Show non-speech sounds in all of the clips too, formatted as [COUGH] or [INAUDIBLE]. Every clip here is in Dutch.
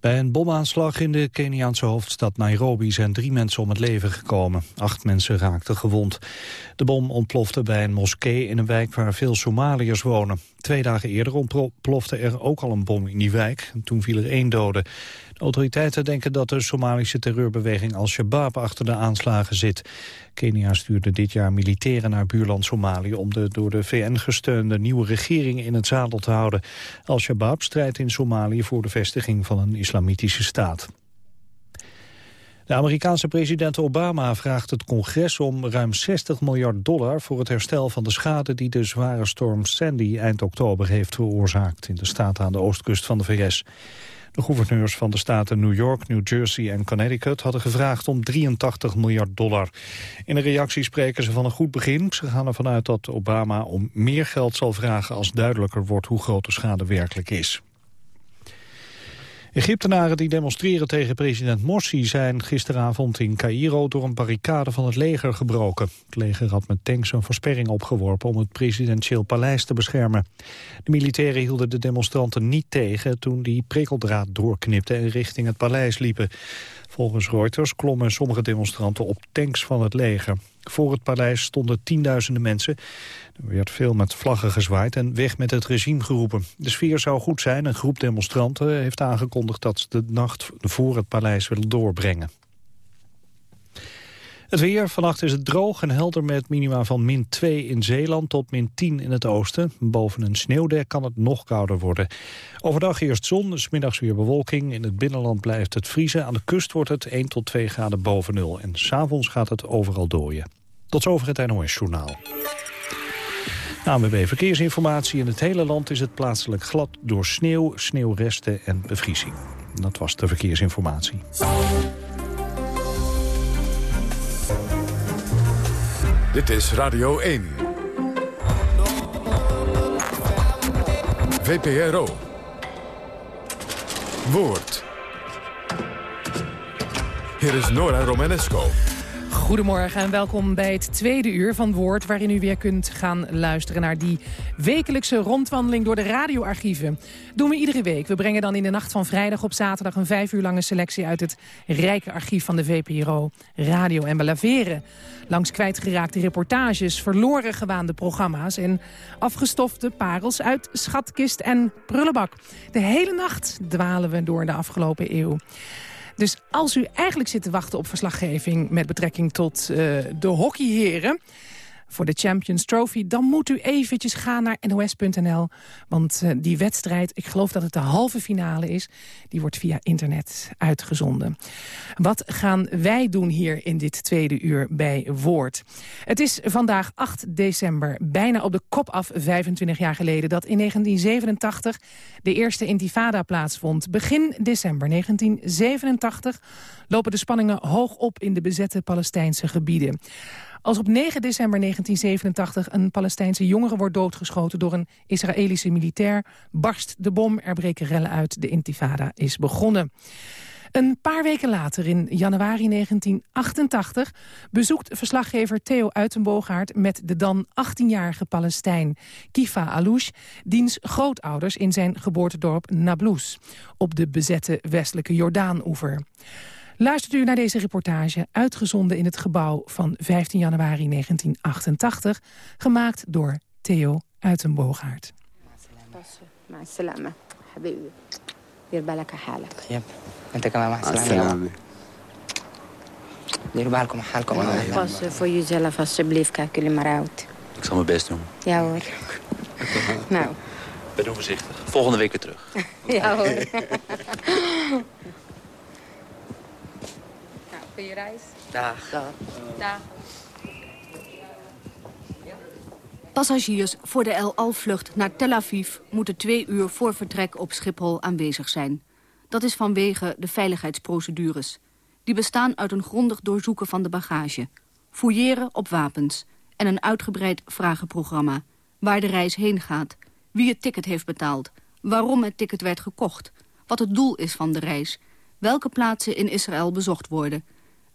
Bij een bomaanslag in de Keniaanse hoofdstad Nairobi zijn drie mensen om het leven gekomen. Acht mensen raakten gewond. De bom ontplofte bij een moskee in een wijk waar veel Somaliërs wonen. Twee dagen eerder ontplofte er ook al een bom in die wijk. Toen viel er één dode. Autoriteiten denken dat de Somalische terreurbeweging Al-Shabaab achter de aanslagen zit. Kenia stuurde dit jaar militairen naar buurland Somalië om de door de VN gesteunde nieuwe regering in het zadel te houden. Al-Shabaab strijdt in Somalië voor de vestiging van een islamitische staat. De Amerikaanse president Obama vraagt het congres om ruim 60 miljard dollar voor het herstel van de schade die de zware storm Sandy eind oktober heeft veroorzaakt in de staat aan de oostkust van de VS. De gouverneurs van de staten New York, New Jersey en Connecticut hadden gevraagd om 83 miljard dollar. In een reactie spreken ze van een goed begin. Ze gaan ervan uit dat Obama om meer geld zal vragen als duidelijker wordt hoe groot de schade werkelijk is. Egyptenaren die demonstreren tegen president Morsi zijn gisteravond in Cairo door een barricade van het leger gebroken. Het leger had met tanks een versperring opgeworpen om het presidentieel paleis te beschermen. De militairen hielden de demonstranten niet tegen toen die prikkeldraad doorknipte en richting het paleis liepen. Volgens Reuters klommen sommige demonstranten op tanks van het leger. Voor het paleis stonden tienduizenden mensen. Er werd veel met vlaggen gezwaaid en weg met het regime geroepen. De sfeer zou goed zijn. Een groep demonstranten heeft aangekondigd dat ze de nacht voor het paleis willen doorbrengen. Het weer. Vannacht is het droog en helder met minima van min 2 in Zeeland tot min 10 in het oosten. Boven een sneeuwdek kan het nog kouder worden. Overdag eerst zon, smiddags weer bewolking. In het binnenland blijft het vriezen. Aan de kust wordt het 1 tot 2 graden boven nul. En s'avonds gaat het overal dooien. Tot zover het NOS-journaal. ANWB Verkeersinformatie. In het hele land is het plaatselijk glad door sneeuw, sneeuwresten en bevriezing. Dat was de verkeersinformatie. Dit is Radio 1. VPRO. Woord. Hier is Nora Romanesco. Goedemorgen en welkom bij het tweede uur van Woord... waarin u weer kunt gaan luisteren naar die wekelijkse rondwandeling door de radioarchieven. Doen we iedere week. We brengen dan in de nacht van vrijdag op zaterdag... een vijf uur lange selectie uit het rijke archief van de VPRO, Radio en Belaveren. Langs kwijtgeraakte reportages, verloren gewaande programma's... en afgestofte parels uit schatkist en prullenbak. De hele nacht dwalen we door de afgelopen eeuw. Dus als u eigenlijk zit te wachten op verslaggeving... met betrekking tot uh, de hockeyheren voor de Champions Trophy... dan moet u eventjes gaan naar nos.nl. Want uh, die wedstrijd, ik geloof dat het de halve finale is... die wordt via internet uitgezonden. Wat gaan wij doen hier in dit tweede uur bij Woord? Het is vandaag 8 december, bijna op de kop af 25 jaar geleden... dat in 1987 de eerste intifada plaatsvond. Begin december 1987 lopen de spanningen hoog op in de bezette Palestijnse gebieden. Als op 9 december 1987 een Palestijnse jongere wordt doodgeschoten door een Israëlische militair, barst de bom, er breken rellen uit, de intifada is begonnen. Een paar weken later, in januari 1988, bezoekt verslaggever Theo Uitenboogaard met de dan 18-jarige Palestijn Kifa Alouche, diens grootouders in zijn geboortedorp Nablus, op de bezette westelijke Jordaanoever. Luistert u naar deze reportage, uitgezonden in het gebouw van 15 januari 1988, gemaakt door Theo Uitenboogaard. Pas voor jezelf alsjeblieft, kijk jullie maar uit. Ik zal mijn best doen. Ja hoor. [LAUGHS] nou. Ben voorzichtig. Volgende week weer terug. [LAUGHS] ja hoor. [LAUGHS] je reis. Dag. Dag. Passagiers voor de El Al-vlucht naar Tel Aviv... moeten twee uur voor vertrek op Schiphol aanwezig zijn. Dat is vanwege de veiligheidsprocedures. Die bestaan uit een grondig doorzoeken van de bagage... fouilleren op wapens en een uitgebreid vragenprogramma... waar de reis heen gaat, wie het ticket heeft betaald... waarom het ticket werd gekocht, wat het doel is van de reis... welke plaatsen in Israël bezocht worden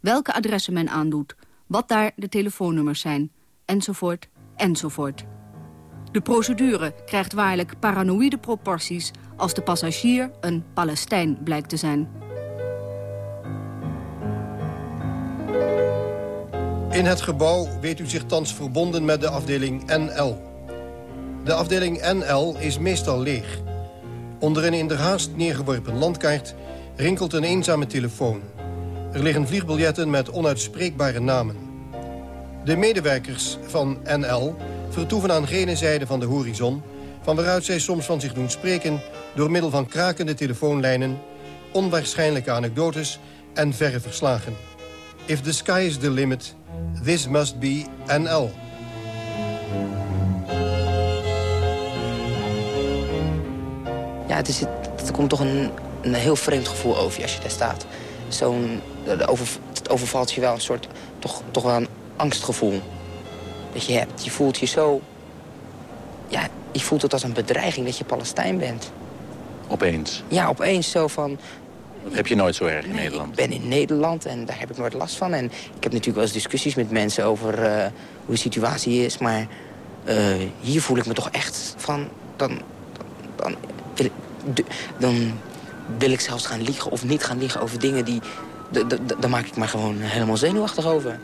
welke adressen men aandoet, wat daar de telefoonnummers zijn, enzovoort, enzovoort. De procedure krijgt waarlijk paranoïde proporties... als de passagier een Palestijn blijkt te zijn. In het gebouw weet u zich thans verbonden met de afdeling NL. De afdeling NL is meestal leeg. Onder een in der haast neergeworpen landkaart rinkelt een eenzame telefoon. Er liggen vliegbiljetten met onuitspreekbare namen. De medewerkers van NL vertoeven aan gene zijde van de horizon... van waaruit zij soms van zich doen spreken... door middel van krakende telefoonlijnen... onwaarschijnlijke anekdotes en verre verslagen. If the sky is the limit, this must be NL. Ja, het, is, het komt toch een, een heel vreemd gevoel over je als je daar staat. Zo'n, over, het overvalt je wel een soort, toch, toch wel een angstgevoel. Dat je hebt. Je voelt je zo, ja, je voelt het als een bedreiging dat je Palestijn bent. Opeens. Ja, opeens zo van, Dat heb je nooit zo erg in Nee, Nederland. Ik ben in Nederland en daar heb ik nooit last van. En ik heb natuurlijk wel eens discussies met mensen over eh, hoe de situatie is. Maar eh, hier voel ik me toch echt van... Dan, dan, wil ik, de- dan wil ik zelfs gaan liegen of niet gaan liegen over dingen die... Daar maak ik me gewoon helemaal zenuwachtig over.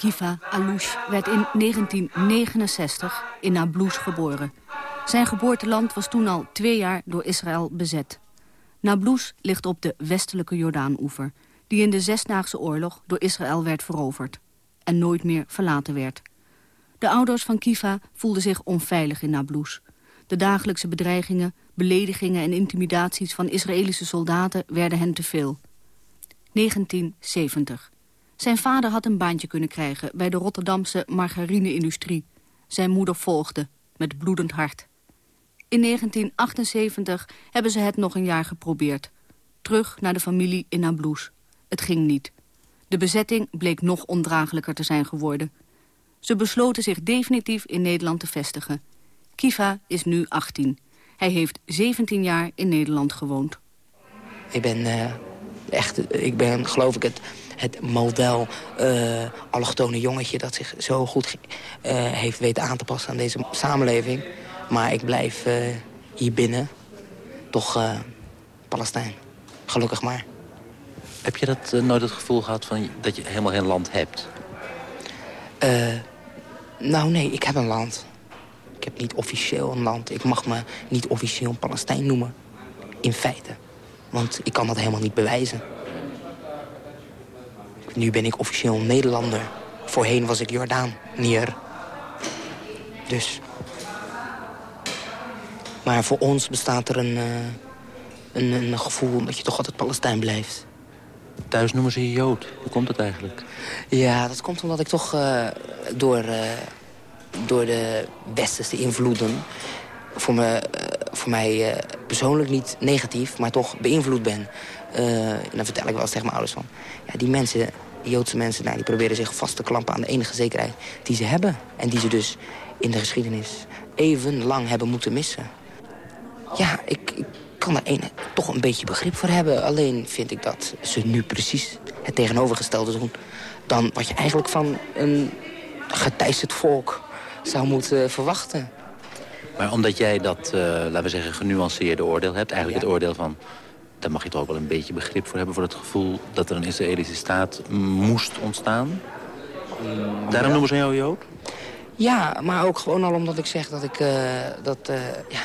Kiva Alouche werd in 1969 in Nablus geboren. Zijn geboorteland was toen al twee jaar door Israël bezet. Nablus ligt op de westelijke Jordaanoever... die in de Zesdaagse Oorlog door Israël werd veroverd... en nooit meer verlaten werd. De ouders van Kiva voelden zich onveilig in Nablus. De dagelijkse bedreigingen, beledigingen en intimidaties... van Israëlische soldaten werden hen te veel. 1970. Zijn vader had een baantje kunnen krijgen bij de Rotterdamse margarine-industrie. Zijn moeder volgde, met bloedend hart. In 1978 hebben ze het nog een jaar geprobeerd. Terug naar de familie in Nablus. Het ging niet. De bezetting bleek nog ondraaglijker te zijn geworden. Ze besloten zich definitief in Nederland te vestigen. Kiva is nu 18. Hij heeft 17 jaar in Nederland gewoond. Ik ben eh, echt, ik ben geloof ik het, het model eh allochtone jongetje... dat zich zo goed eh, heeft weten aan te passen aan deze samenleving. Maar ik blijf eh, hier binnen toch Palestijn. Gelukkig maar. Heb je dat nooit het gevoel gehad van dat je helemaal geen land hebt? Nou nee, ik heb een land. Ik heb niet officieel een land. Ik mag me niet officieel Palestijn noemen. In feite. Want ik kan dat helemaal niet bewijzen. Nu ben ik officieel Nederlander. Voorheen was ik Jordaan, Nier. Dus. Maar voor ons bestaat er een, eh, een, een gevoel dat je toch altijd Palestijn blijft. Thuis noemen ze je Jood. Hoe komt dat eigenlijk? Ja, dat komt omdat ik toch eh, door, eh, door de westerse invloeden... voor, me, voor mij persoonlijk niet negatief, maar toch beïnvloed ben. Eh, en dan vertel ik wel eens tegen mijn ouders van... Ja, die mensen, die Joodse mensen, nou, die proberen zich vast te klampen aan de enige zekerheid die ze hebben. En die ze dus in de geschiedenis even lang hebben moeten missen. Ja, ik, ik kan daar een, toch een beetje begrip voor hebben. Alleen vind ik dat ze nu precies het tegenovergestelde doen... dan wat je eigenlijk van een geteisterd volk zou moeten verwachten. Maar omdat jij dat, eh, laten we zeggen, genuanceerde oordeel hebt... eigenlijk het oordeel van... daar mag je toch ook wel een beetje begrip voor hebben... voor het gevoel dat er een Israëlische staat moest ontstaan. Daarom noemen ze jou Jood? Ja, maar ook gewoon al omdat ik zeg dat ik... eh, dat, eh, ja,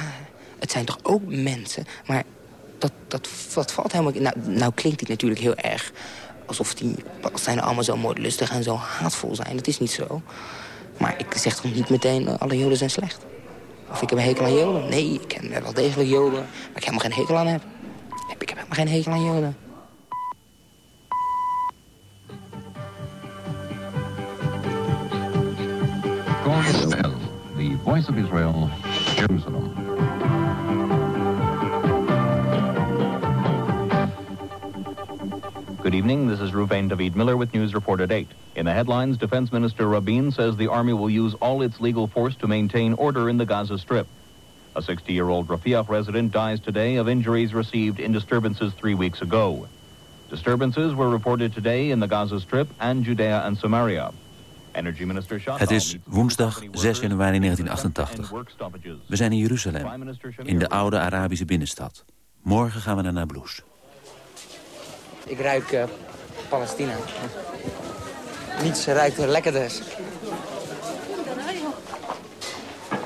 het zijn toch ook mensen, maar dat, dat, dat valt helemaal... Nou, nou klinkt dit natuurlijk heel erg alsof die Palestijnen allemaal zo moordlustig en zo haatvol zijn. Dat is niet zo. Maar ik zeg toch niet meteen alle Joden zijn slecht. Of ik heb een hekel aan Joden. Nee, ik ken wel degelijk Joden, waar ik helemaal geen hekel aan heb. Ik heb helemaal geen hekel aan Joden. Israel, the voice of Israel, Jerusalem. Good evening. This is Ruvain David Miller with News Report at 8. In the headlines, Defense Minister Rabin says the Army will use all its legal force to maintain order in the Gaza Strip. A 60-year-old Rafiah resident dies today of injuries received in disturbances three weeks ago. Disturbances were reported today in the Gaza Strip and Judea and Samaria. Energy Minister Het is woensdag 6 januari 1988. We zijn in Jeruzalem, in de oude Arabische binnenstad. Morgen gaan we naar Nablus. Ik ruik uh, Palestina. Niets ruikt er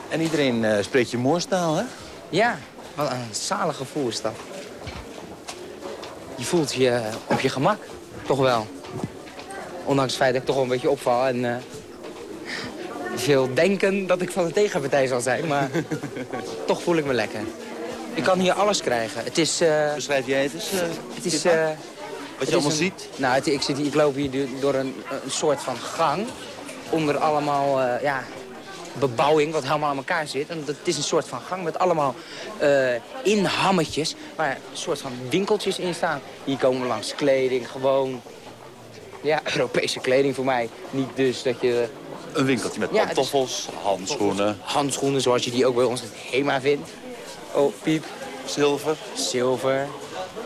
En iedereen uh, spreekt je moorstaal, hè? Ja, wat een zalig gevoel is dat. Je voelt je op je gemak, toch wel. Ondanks het feit dat ik toch wel een beetje opval en uh, veel denken dat ik van de tegenpartij zal zijn. Maar [LAUGHS] toch voel ik me lekker. Ik kan hier alles krijgen. Het is... Uh, Beschrijf jij het eens? Uh, het is... Uh, Wat je allemaal ziet? Nou, het, ik, zit, ik loop hier door een, een soort van gang. Onder allemaal ja, bebouwing wat helemaal aan elkaar zit. En het is een soort van gang met allemaal inhammetjes. Waar een soort van winkeltjes in staan. Hier komen langs kleding, gewoon... Ja, [LAUGHS] Europese kleding voor mij. Niet dus dat je... Een winkeltje met pantoffels, ja, handschoenen. Handschoenen zoals je die ook bij ons het HEMA vindt. Oh, piep. Zilver. Zilver.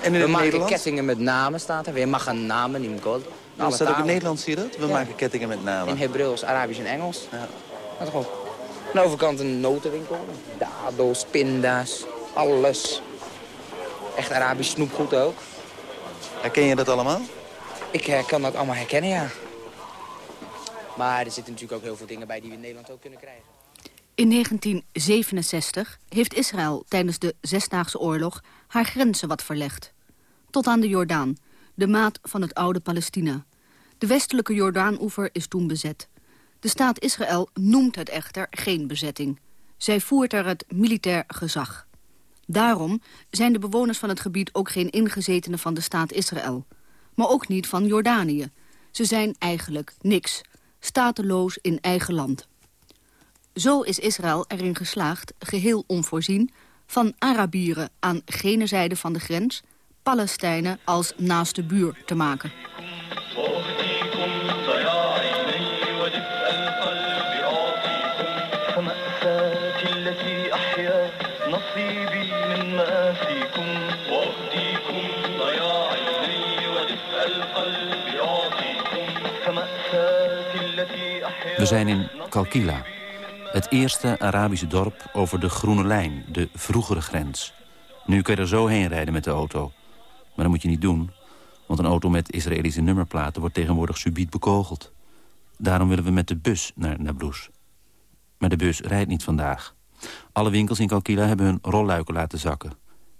En in We maken kettingen met namen, staat er. We maken namen in gold. Nou, staat ook in Nederlands, zie je dat? We ja. maken kettingen met namen. In Hebreeuws, Arabisch en Engels. Ja. Goed. Aan de overkant een notenwinkel. Dados, pinda's, alles. Echt Arabisch snoepgoed ook. Herken je dat allemaal? Ik kan dat allemaal herkennen, ja. Maar er zitten natuurlijk ook heel veel dingen bij die we in Nederland ook kunnen krijgen. In 1967 heeft Israël tijdens de Zesdaagse Oorlog haar grenzen wat verlegd. Tot aan de Jordaan, de maat van het oude Palestina. De westelijke Jordaanoever is toen bezet. De staat Israël noemt het echter geen bezetting. Zij voert er het militair gezag. Daarom zijn de bewoners van het gebied ook geen ingezetenen van de staat Israël. Maar ook niet van Jordanië. Ze zijn eigenlijk niks. Stateloos in eigen land. Zo is Israël erin geslaagd, geheel onvoorzien... van Arabieren aan gene zijde van de grens... Palestijnen als naaste buur te maken. We zijn in Kalkila, het eerste Arabische dorp over de Groene Lijn, de vroegere grens. Nu kun je er zo heen rijden met de auto. Maar dat moet je niet doen, want een auto met Israëlische nummerplaten... wordt tegenwoordig subiet bekogeld. Daarom willen we met de bus naar Nablus. Maar de bus rijdt niet vandaag. Alle winkels in Kalkila hebben hun rolluiken laten zakken.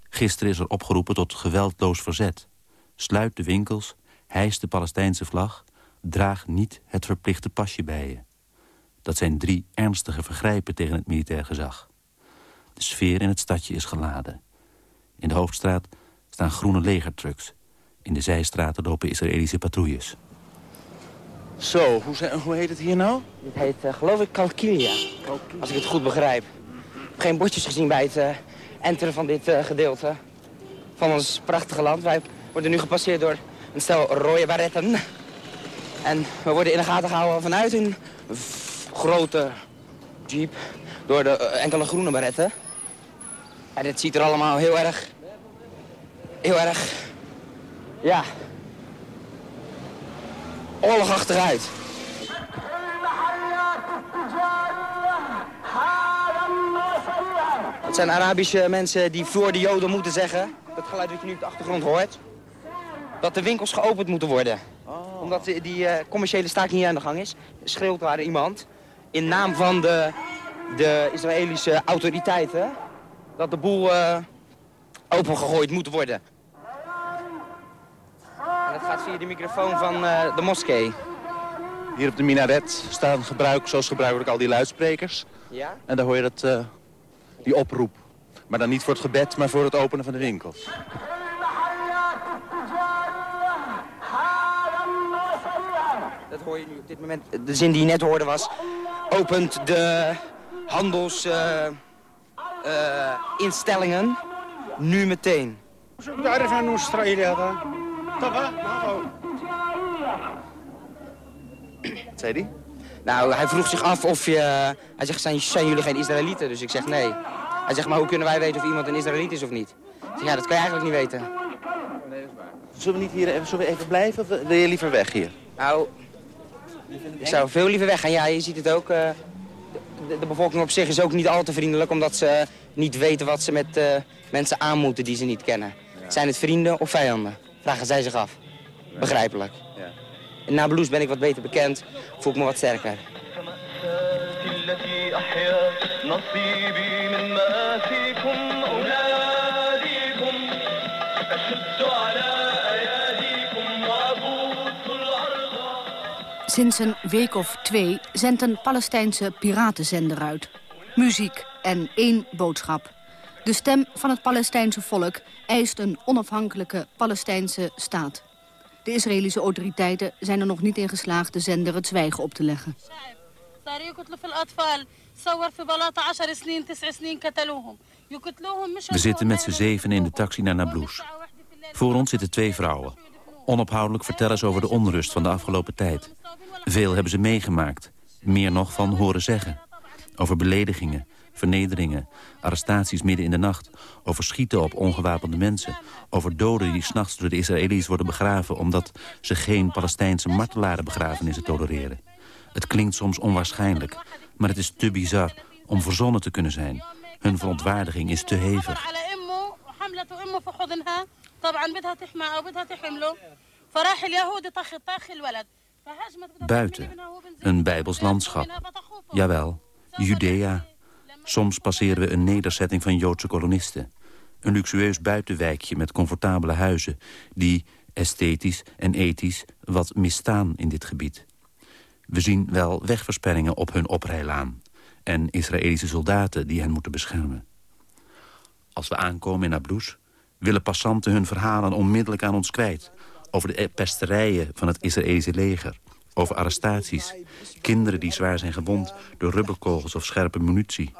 Gisteren is er opgeroepen tot geweldloos verzet. Sluit de winkels, hijs de Palestijnse vlag... draag niet het verplichte pasje bij je. Dat zijn drie ernstige vergrijpen tegen het militair gezag. De sfeer in het stadje is geladen. In de hoofdstraat staan groene legertrucks. In de zijstraten lopen Israëlische patrouilles. Zo, hoe, zijn, hoe heet het hier nou? Het heet, uh, geloof ik, Kalkilia. Als ik het goed begrijp. Geen bordjes gezien bij het uh, enteren van dit uh, gedeelte. Van ons prachtige land. Wij worden nu gepasseerd door een stel rode baretten. En we worden in de gaten gehouden vanuit een grote jeep door de enkele groene baretten. En het ziet er allemaal heel erg, heel erg, ja, oorlogachtig uit. Het zijn Arabische mensen die voor de Joden moeten zeggen, dat geluid wat je nu op de achtergrond hoort, dat de winkels geopend moeten worden. Oh. Omdat die, die uh, commerciële staking hier aan de gang is, schreeuwt daar iemand in naam van de, de Israëlische autoriteiten dat de boel uh, opengegooid moet worden. En dat gaat via de microfoon van uh, de moskee. Hier op de minaret staan gebruik, zoals gebruikelijk al die luidsprekers. Ja? En daar hoor je dat, uh, die oproep. Maar dan niet voor het gebed, maar voor het openen van de winkels. Dat hoor je nu op dit moment. De zin die je net hoorde was... opent de handelsinstellingen uh, nu meteen. Wat zei die? Nou, hij vroeg zich af of je... Hij zegt, zijn, zijn jullie geen Israëlieten? Dus ik zeg nee. Hij zegt, maar hoe kunnen wij weten of iemand een Israëliet is of niet? Ik zeg, ja, dat kan je eigenlijk niet weten. Zullen we niet hier even, zullen we even blijven of wil je liever weg hier? Nou, ik zou veel liever weggaan. Ja, je ziet het ook. eh, de, de bevolking op zich is ook niet al te vriendelijk... omdat ze niet weten wat ze met eh, mensen aan moeten die ze niet kennen. Zijn het vrienden of vijanden? Vragen zij zich af. Begrijpelijk. In Nablus ben ik wat beter bekend, voel ik me wat sterker. Sinds een week of twee zendt een Palestijnse piratenzender uit. Muziek en één boodschap. De stem van het Palestijnse volk eist een onafhankelijke Palestijnse staat. De Israëlische autoriteiten zijn er nog niet in geslaagd de zender het zwijgen op te leggen. We zitten met z'n zeven in de taxi naar Nablus. Voor ons zitten twee vrouwen. Onophoudelijk vertellen ze over de onrust van de afgelopen tijd. Veel hebben ze meegemaakt. Meer nog van horen zeggen. Over beledigingen, vernederingen, arrestaties midden in de nacht. Over schieten op ongewapende mensen. Over doden die s'nachts door de Israëli's worden begraven... omdat ze geen Palestijnse martelarenbegrafenissen tolereren. Het klinkt soms onwaarschijnlijk, maar het is te bizar om verzonnen te kunnen zijn. Hun verontwaardiging is te hevig. على أمه وحملته أمه في حضنها طبعا بدها تحمى أو بدها تحمله فراح اليهودي طخ طخ الولد فهجمت Buiten, een bijbels landschap. Jawel, Judea. Soms passeren we een nederzetting van Joodse kolonisten. Een luxueus buitenwijkje met comfortabele huizen... die esthetisch en ethisch wat misstaan in dit gebied. We zien wel wegversperringen op hun oprijlaan... en Israëlische soldaten die hen moeten beschermen. Als we aankomen in Nablus willen passanten hun verhalen onmiddellijk aan ons kwijt... over de pesterijen van het Israëlische leger... over arrestaties, kinderen die zwaar zijn gewond... door rubberkogels of scherpe munitie...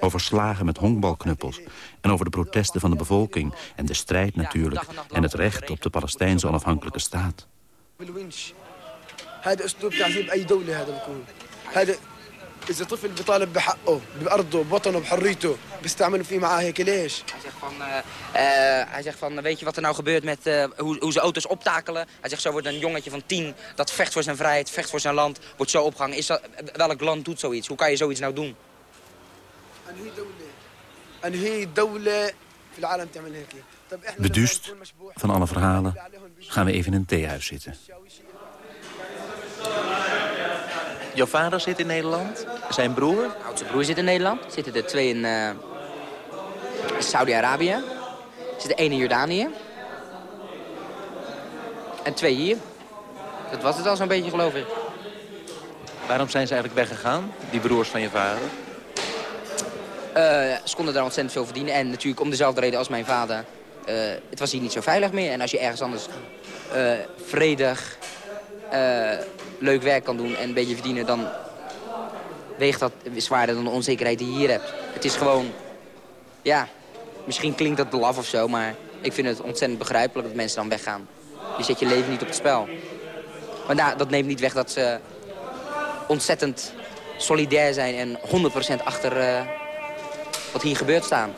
over slagen met honkbalknuppels... en over de protesten van de bevolking... en de strijd natuurlijk... en het recht op de Palestijnse onafhankelijke staat. بالونش هذا اذا طفل بيطالب بحقه بارضه بوطنه بحريته بيستعملوا فيه معاه هيك ليش Hij zegt van, eh, eh, hij zegt van weet je wat er nou gebeurt met eh, hoe, hoe ze auto's optakelen? Hij zegt zo wordt een jongetje van tien dat vecht voor zijn vrijheid, vecht voor zijn land, wordt zo opgehangen. Is dat, welk land doet zoiets? Hoe kan je zoiets nou doen? انهي دوله انهي دوله في العالم تعمل هيك طب احنا Beduust van alle verhalen gaan we even in een theehuis zitten. Jouw vader zit in Nederland, Zijn broer? oudste broer zit in Nederland. Zitten er twee in eh, Saudi-Arabië. Er zitten één in Jordanië. En twee hier. Dat was het al zo'n beetje, geloof ik. Waarom zijn ze eigenlijk weggegaan, die broers van je vader? Eh, ze konden daar ontzettend veel verdienen. En natuurlijk om dezelfde reden als mijn vader. eh, het was hier niet zo veilig meer. En als je ergens anders eh, vredig, eh, leuk werk kan doen en een beetje verdienen... dan weegt dat zwaarder dan de onzekerheid die je hier hebt. Het is gewoon, ja, misschien klinkt dat belaf of zo... maar ik vind het ontzettend begrijpelijk dat mensen dan weggaan. Je zet je leven niet op het spel. Maar da- dat neemt niet weg dat ze ontzettend solidair zijn... en 100% achter eh, wat hier gebeurt staan.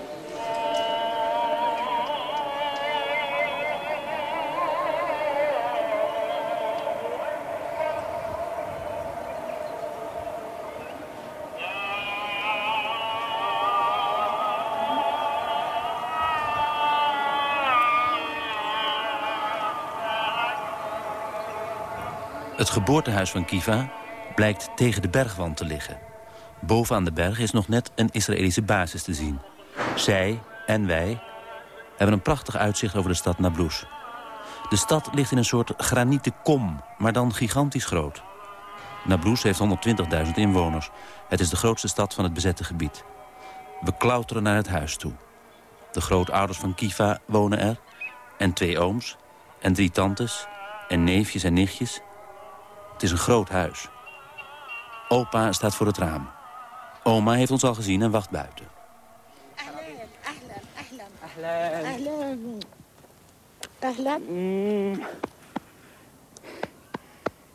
Het geboortehuis van Kiva blijkt tegen de bergwand te liggen. Boven aan de berg is nog net een Israëlische basis te zien. Zij en wij hebben een prachtig uitzicht over de stad Nablus. De stad ligt in een soort granieten kom, maar dan gigantisch groot. Nablus heeft 120.000 inwoners. Het is de grootste stad van het bezette gebied. We klauteren naar het huis toe. De grootouders van Kiva wonen er. En twee ooms. En drie tantes. En neefjes en nichtjes. Het is een groot huis. Opa staat voor het raam. Oma heeft ons al gezien en wacht buiten. أهلا أهلا أهلا اهلا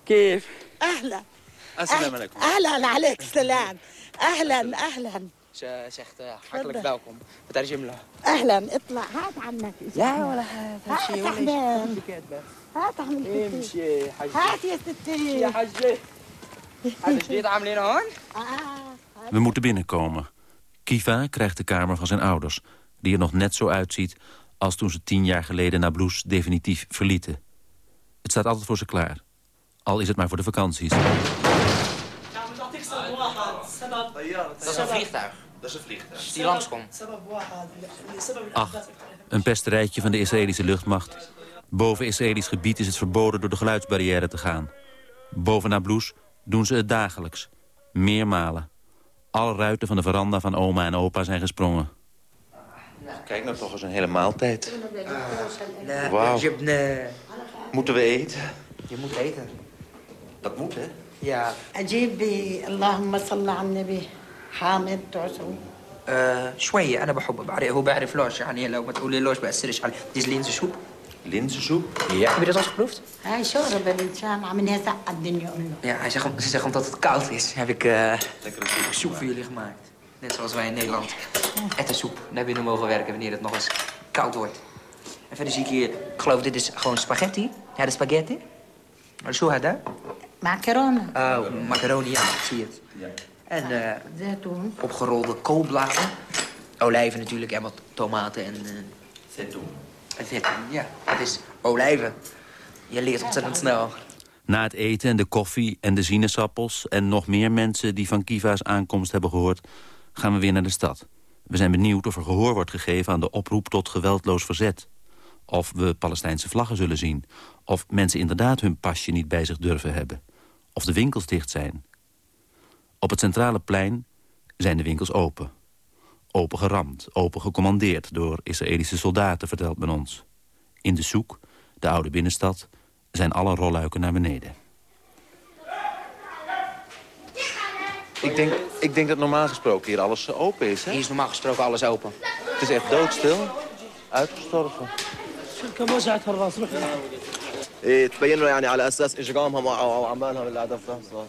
كيف؟ اهلا السلام عليكم. اهلا عليك السلام اهلا اهلا Ze zegt eh, hartelijk welkom. بترجم له. اهلا اطلع هات عنك لا ولا هات هات شيء ولا احمد شيء. هات عمل امشي ستي يا حجي. هات يا ستي يا حجي. [LAUGHS] هذا جديد عاملين هون؟ We moeten binnenkomen. Kiva krijgt de kamer van zijn ouders... die er nog net zo uitziet als toen ze tien jaar geleden Nablus definitief verlieten. Het staat altijd voor ze klaar. Al is het maar voor de vakanties. Dat is een vliegtuig. Dat is een vliegtuig. Die langskomt. Ach, een pesterijtje van de Israëlische luchtmacht. Boven Israëlisch gebied is het verboden door de geluidsbarrière te gaan. Boven Nablus doen ze het dagelijks. Meermalen. Alle ruiten van de veranda van oma en opa zijn gesprongen. Kijk nou toch eens een hele maaltijd. لا Wauw. جبنا Moeten we eten? Je moet eten. Dat moet, hè? Ja. اجيب اللهم صل على النبي حامد تعصم آه شوية أنا بحب بعرف هو بعرف لوش يعني لو ما تقولي لوش بأثرش عليه دي لينزنsoep linzensoep. Ja. Heb je dat al geproefd? Ja, hij zegt, ze zegt omdat het koud is, heb ik uh, soep, soep voor jullie gemaakt. Net zoals wij in Nederland ettensoep naar binnen mogen werken wanneer het nog eens koud wordt. En verder zie ik hier, ik geloof dit is gewoon spaghetti. Ja, de spaghetti. Maar zo had, hè? Macaroni. Oh, macaroni, ja, zie je het. En uh, opgerolde koolbladen. Olijven natuurlijk en wat tomaten en... Uh, ja. Dat is olijven. Je leert ontzettend snel. Na het eten en de koffie en de sinaasappels... en nog meer mensen die van Kiva's aankomst hebben gehoord... gaan we weer naar de stad. We zijn benieuwd of er gehoor wordt gegeven aan de oproep tot geweldloos verzet. Of we Palestijnse vlaggen zullen zien. Of mensen inderdaad hun pasje niet bij zich durven hebben. Of de winkels dicht zijn. Op het centrale plein zijn de winkels open. Open geramd, open gecommandeerd door Israëlische soldaten, vertelt men ons. In de soek, de oude binnenstad, zijn alle rolluiken naar beneden. Ik denk, ik denk dat normaal gesproken hier alles eh, open is, hè? Hier is normaal gesproken alles open. Het is echt doodstil. Uitgestorven. إيه، تبين له يعني على اساس اجرامها مع أو اعمالها من الهدف نفسه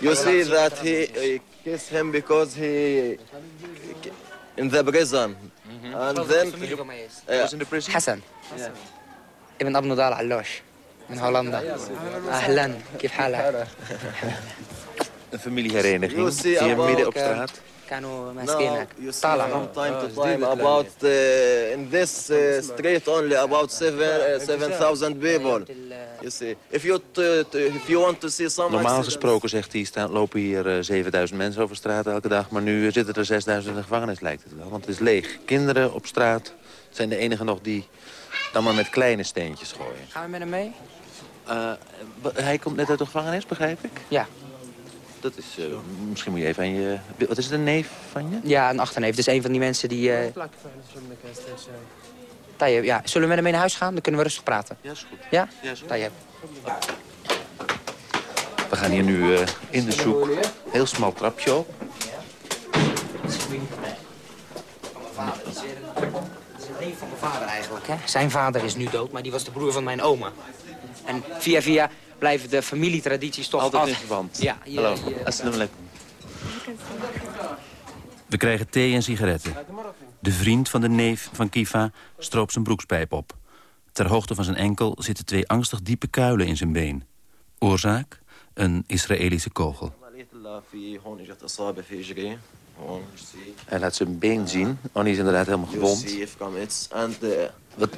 You see that he he kissed him because he in the prison. Mm-hmm. And then yeah. حسن ابن ابن ضال علوش من هولندا أهلا كيف حالك؟ Een familie hereniging. Zie je midden op straat? كانوا now ماسكينك you see طالع from time to time about uh, in this uh, street only about seven uh, seven thousand people. You see, if you t- t- if you want to see some Normaal accidents- gesproken, zegt hij, staan, lopen hier eh, 7000 mensen over straat elke dag. Maar nu zitten er 6000 in de gevangenis, lijkt het wel. Want het is leeg. Kinderen op straat zijn de enigen nog die dan maar met kleine steentjes gooien. Gaan we met hem mee? Eh, wa- hij komt net uit de gevangenis, begrijp ik? Ja. Dat is, eh, misschien moet je even aan je... Wat is het, een neef van je? Ja, een achterneef. Dus een van die mensen die... eh Tayyip, ja. Zullen we met hem mee naar huis gaan? Dan kunnen we rustig praten. Ja, is goed. Ja? Ja, is goed. We gaan hier nu eh, in de zoek. Heel smal trapje op. Dat is het neef van mijn vader eigenlijk. Hè? Zijn vader is nu dood, maar die was de broer van mijn oma. En via via blijven de familietradities toch Altijd af. in verband. Ja, Hallo, assalamualaikum. We krijgen thee en sigaretten. De vriend van de neef van Kiva stroopt zijn broekspijp op. Ter hoogte van zijn enkel zitten twee angstig diepe kuilen in zijn been. Oorzaak? Een Israëlische kogel. Hij laat zijn been zien. Oh, is inderdaad helemaal gewond.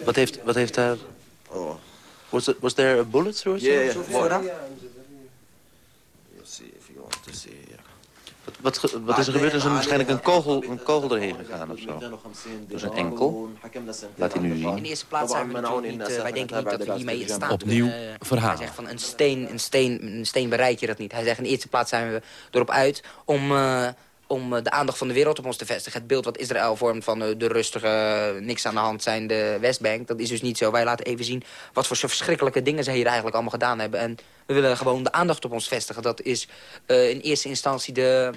Wat, heeft, wat heeft daar... Was, it, was there a bullet through it? yeah, yeah. voor dat? You see if you want to see yeah. Wat, wat, wat is er gebeurd? Er is een, waarschijnlijk een kogel, een kogel erheen gegaan of zo. Dus een enkel. Laat hij nu In de zien. eerste plaats zijn we natuurlijk niet, eh, wij denken niet dat we hiermee in staat Opnieuw eh, verhaal. Hij zegt van een steen, een, steen, een steen bereik je dat niet. Hij zegt in de eerste plaats zijn we erop uit om, eh, om eh, de aandacht van de wereld op ons te vestigen. Het beeld wat Israël vormt van eh, de rustige, eh, niks aan de hand zijn, de Westbank. Dat is dus niet zo. Wij laten even zien wat voor verschrikkelijke dingen ze hier eigenlijk allemaal gedaan hebben. En we willen gewoon de aandacht op ons vestigen. Dat is in eerste instantie de,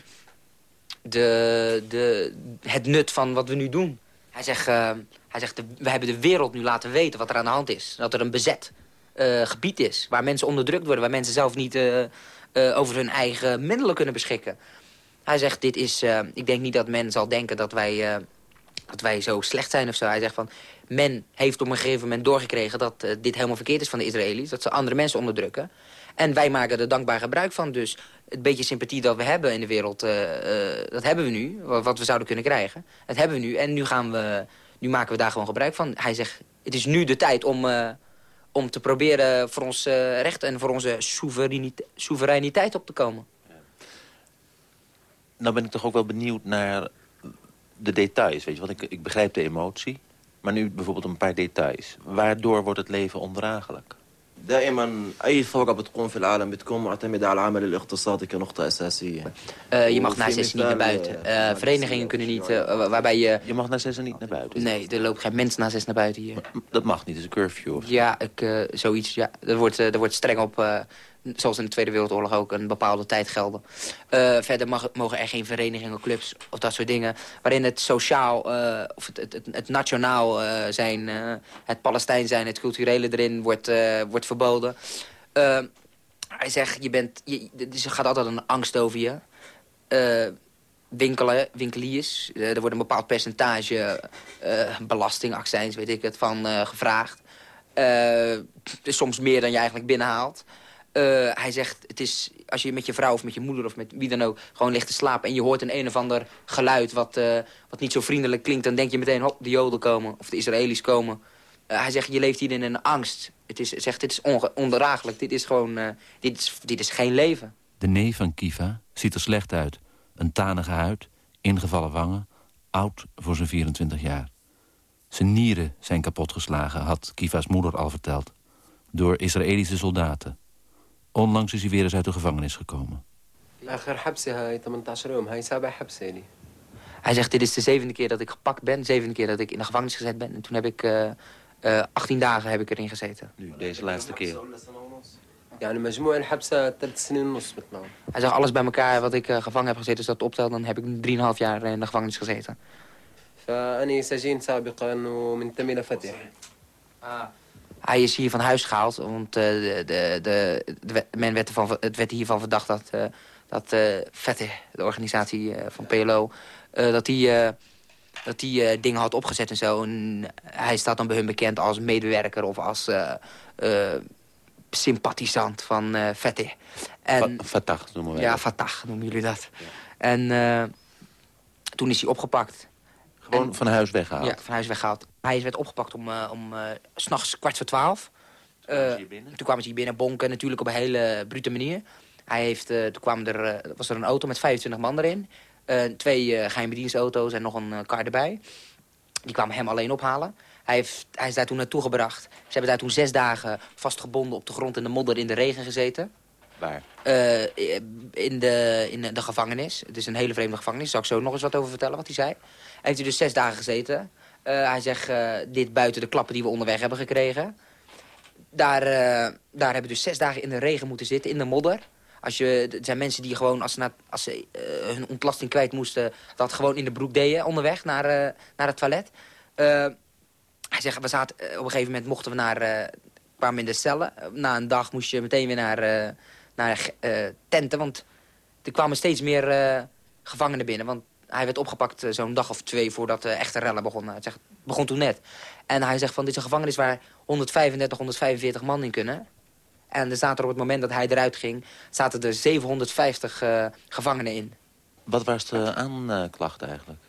de, de, het nut van wat we nu doen. Hij zegt, Hij zegt, we hebben de wereld nu laten weten wat er aan de hand is. Dat er een bezet gebied is, waar mensen onderdrukt worden... waar mensen zelf niet over hun eigen middelen kunnen beschikken. Hij zegt, dit is, eh, ik denk niet dat men zal denken dat wij, eh, dat wij zo slecht zijn of zo. Hij zegt van, men heeft op een gegeven moment doorgekregen... dat eh, dit helemaal verkeerd is van de Israëli's. Dat ze andere mensen onderdrukken. En wij maken er dankbaar gebruik van. Dus het beetje sympathie dat we hebben in de wereld, dat hebben we nu. wa- Wat we zouden kunnen krijgen. Dat hebben we nu. En nu, gaan we, nu maken we daar gewoon gebruik van. Hij zegt, het is nu de tijd om, om te proberen voor ons recht... en voor onze soevereinite- soevereiniteit op te komen Nou ben ik toch ook wel benieuwd naar de details, weet je. Want ik, ik begrijp de emotie. Maar nu bijvoorbeeld een paar details. Waardoor wordt het leven ondraaglijk? دائما اي ثوره بتقوم في العالم بتكون معتمده على العمل الاقتصادي كنقطه اساسيه Eh, je mag na zes niet naar buiten. Eh, verenigingen kunnen niet, eh, wa- waarbij je... Je mag na zes niet naar buiten? Nee, er loopt geen mens na zes naar buiten hier. Dat mag niet, het is een curfew. of zo. Ja, ik, eh, zoiets. Ja. Er, wordt, eh, er wordt streng op, eh, zoals in de Tweede Wereldoorlog ook, een bepaalde tijd gelden. Eh, verder mag, mogen er geen verenigingen, clubs of dat soort dingen... waarin het sociaal, eh, of het, het, het, nationaal eh, zijn, het Palestijn zijn... het culturele erin wordt, wordt verboden. Hij zegt, je bent, je, er gaat altijd een angst over je. Winkelen, winkeliers. Er wordt een bepaald percentage belasting, accijns, weet ik het, van gevraagd. Soms meer dan je eigenlijk binnenhaalt. Eh, hij zegt, het is, als je met je vrouw of met je moeder of met wie dan ook gewoon ligt te slapen... en je hoort een een of ander geluid wat, eh, wat niet zo vriendelijk klinkt... dan denk je meteen, hop, de Joden komen of de Israëli's komen. Eh, hij zegt, je leeft hier in een angst. Het is, zegt, dit is ondraaglijk, dit is gewoon, dit, is, dit is geen leven. De neef van Kiva ziet er slecht uit. Een tanige huid, ingevallen wangen, oud voor zijn 24 jaar. Zijn nieren zijn kapotgeslagen, had Kiva's moeder al verteld. Door Israëlische soldaten. Onlangs is hij weer eens uit de gevangenis gekomen. Hij zegt, dit is de zevende keer dat ik gepakt ben, zevende keer dat ik in de gevangenis gezet ben. En toen heb ik eh, eh, uh, 18 dagen heb ik erin gezeten. Nu, deze laatste keer. Hij zegt, alles bij elkaar wat ik eh, gevangen heb gezeten, als dat optelt, dan heb ik 3,5 jaar in de gevangenis gezeten. Ah. Hij is hier van huis gehaald, want eh, de, de, de, men werd, het werd hiervan verdacht dat, uh, dat uh, Vette, de organisatie van PLO, dat hij dat die dingen had opgezet en zo. En hij staat dan bij hun bekend als medewerker of als sympathisant van uh, Fatih. Fatah noemen wij Ja, Fatah noemen jullie dat. En toen is hij opgepakt. Gewoon van huis weggehaald? Ja, van huis weggehaald. Hij werd opgepakt om, eh om eh, s'nachts kwart voor twaalf. Eh, toen kwamen ze hier binnen bonken, natuurlijk op een hele brute manier. Hij heeft, toen kwam er, was er een auto met 25 man erin. Twee geheimbedienstauto's en nog een kar erbij. Die kwamen hem alleen ophalen. Hij, heeft, hij is daar toen naartoe gebracht. Ze hebben daar toen zes dagen vastgebonden op de grond in de modder in de regen gezeten. Waar? In, de, in de gevangenis. Het is een hele vreemde gevangenis. Daar zal ik zo nog eens wat over vertellen, wat hij zei. Hij heeft hier dus zes dagen gezeten. Eh, hij zegt, eh, dit buiten de klappen die we onderweg hebben gekregen. Daar, eh, daar hebben we dus zes dagen in de regen moeten zitten, in de modder. Als je, er zijn mensen die gewoon, als ze, na, als ze hun ontlasting kwijt moesten... dat gewoon in de broek deden onderweg naar, naar het toilet. Hij zegt, we zaten, op een gegeven moment mochten we naar... kwamen in de cellen. Na een dag moest je meteen weer naar, naar tenten. Want er kwamen steeds meer gevangenen binnen. Want hij werd opgepakt eh, zo'n dag of twee voordat de echte rellen begonnen. Hij zegt, het begon toen net. En hij zegt van, dit is een gevangenis waar 135, 145 man in kunnen. En er zaten er op het moment dat hij eruit ging... zaten er 750 eh, gevangenen in. Wat was de aanklacht eigenlijk?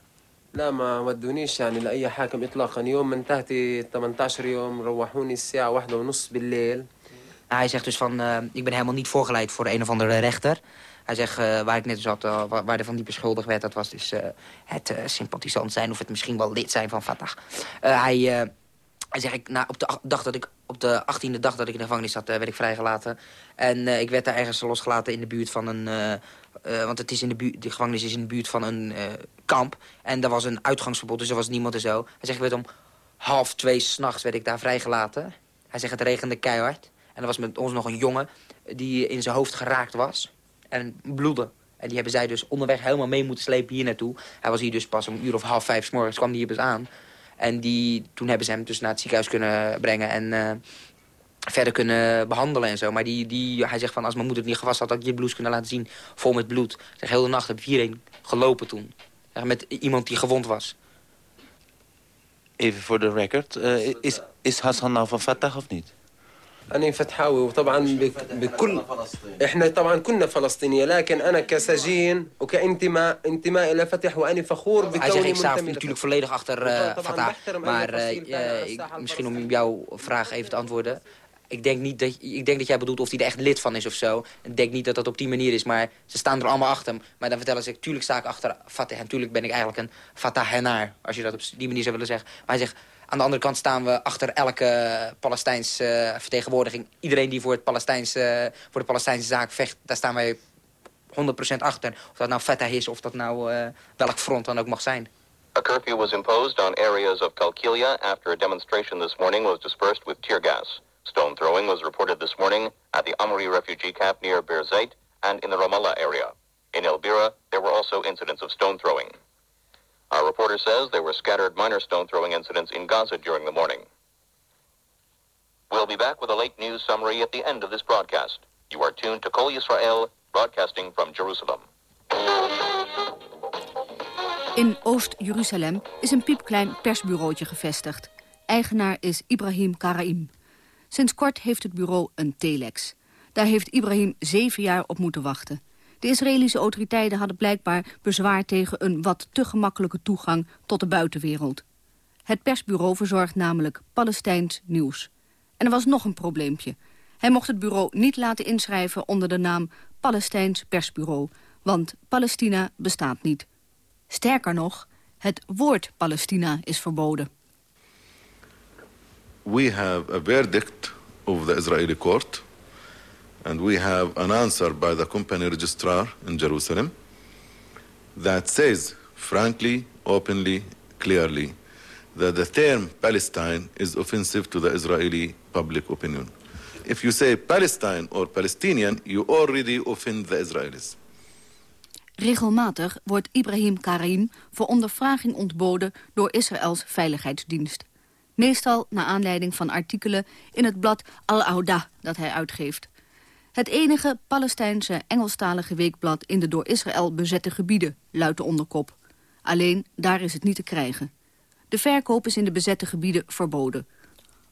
لا ما ودونيش يعني لاي حاكم اطلاقا يوم ما انتهت 18 يوم روحوني الساعه واحدة ونص بالليل Hij zegt dus van, eh, ik ben helemaal niet voorgeleid voor een of andere rechter. Hij zegt, eh, waar ik net zat, uh, waar, er van die beschuldigd werd... dat was dus uh, het sympathisant zijn of het misschien wel lid zijn van Fatah. hij, hij zegt, ik, op, de dag dat ik, op de 18e dag dat ik in de gevangenis zat, werd ik vrijgelaten. En ik werd daar ergens losgelaten in de buurt van een... want het is in de, buurt, de gevangenis is in de buurt van een kamp. En er was een uitgangsverbod, dus er was niemand en zo. Hij zegt, ik werd om half twee s'nachts werd ik daar vrijgelaten. Hij zegt, het regende keihard. En er was met ons nog een jongen die in zijn hoofd geraakt was. En bloedde. En die hebben zij dus onderweg helemaal mee moeten slepen hier naartoe. Hij was hier dus pas om een uur of half vijf s morgens kwam hij hier pas aan. En die, toen hebben ze hem dus naar het ziekenhuis kunnen brengen en eh, verder kunnen behandelen en zo. Maar die, die, hij zegt van, als mijn moeder het niet gewas had, had ik je bloed kunnen laten zien, vol met bloed. Zeg, heel de nacht heb ik hierheen gelopen toen. Zeg, met iemand die gewond was. Even voor de record. eh, is, is Hassan nou van Fatah of niet? أنا فتحاوي وطبعا بك- بكل احنا طبعا كنا فلسطينية لكن أنا كسجين وكانتماء انتماء إلى فتح وأنا فخور Hij zegt, بكوني ik sta منتمي natuurlijk volledig achter eh, Fatah. Maar eh, eh, ik- misschien om jouw vraag even te antwoorden. Ik denk, niet dat, ik denk dat jij bedoelt of hij er echt lid van is of zo. Ik denk niet dat dat op die manier is, maar ze staan er allemaal achter hem. Maar dan vertellen ze, tuurlijk sta ik achter Fatah. En tuurlijk ben ik eigenlijk een Fatahenaar, als je dat op die manier zou willen zeggen. Maar hij zegt, aan de andere kant staan we achter elke Palestijns eh, vertegenwoordiging. Iedereen die voor, het Palestijns, eh, voor de Palestijnse zaak vecht, daar staan wij 100% achter. Of dat nou Fatah is, of dat nou eh, welk front dan ook mag zijn. A curfew was imposed on areas of Kalkilia after a demonstration this morning was dispersed with tear gas. Stone throwing was reported this morning at the Amri refugee camp near Bir Zayt and in the Ramallah area. In El Bira, there were also incidents of stone throwing. Our reporter says there were scattered minor stone throwing incidents in Gaza during the morning. We'll be back with a late news summary at the end of this broadcast. You are tuned to Kol Yisrael, broadcasting from Jerusalem. In Oost-Jeruzalem is een piepklein persbureautje gevestigd. Eigenaar is Ibrahim Karaim. Sinds kort heeft het bureau een telex. Daar heeft Ibrahim zeven jaar op moeten wachten. De Israëlische autoriteiten hadden blijkbaar bezwaar tegen een wat te gemakkelijke toegang tot de buitenwereld. Het persbureau verzorgt namelijk Palestijns nieuws. En er was nog een probleempje. Hij mocht het bureau niet laten inschrijven onder de naam Palestijns persbureau, want Palestina bestaat niet. Sterker nog, het woord Palestina is verboden. we have a verdict of the Israeli court, and we have an answer by the company registrar in Jerusalem that says, frankly, openly, clearly, that the term Palestine is offensive to the Israeli public opinion. If you say Palestine or Palestinian, you already offend the Israelis. Regelmatig wordt Ibrahim Karim voor ondervraging ontboden door Israëls veiligheidsdienst. Meestal naar aanleiding van artikelen in het blad Al-Auda dat hij uitgeeft. Het enige Palestijnse Engelstalige weekblad in de door Israël bezette gebieden, luidt de onderkop. Alleen daar is het niet te krijgen. De verkoop is in de bezette gebieden verboden.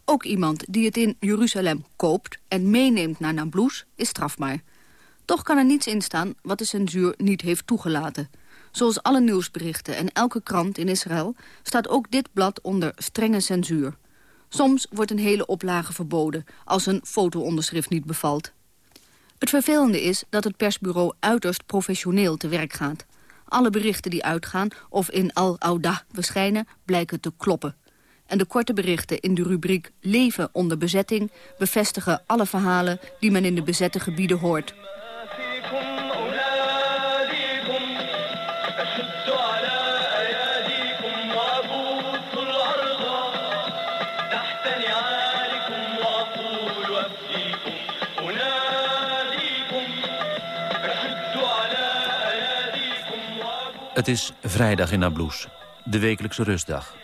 Ook iemand die het in Jeruzalem koopt en meeneemt naar Nablus is strafbaar. Toch kan er niets in staan wat de censuur niet heeft toegelaten. Zoals alle nieuwsberichten en elke krant in Israël... staat ook dit blad onder strenge censuur. Soms wordt een hele oplage verboden... als een fotoonderschrift niet bevalt. Het vervelende is dat het persbureau uiterst professioneel te werk gaat. Alle berichten die uitgaan of in Al-Auda verschijnen... blijken te kloppen. En de korte berichten in de rubriek Leven onder bezetting... bevestigen alle verhalen die men in de bezette gebieden hoort. Het is vrijdag in Nablus, de wekelijkse rustdag.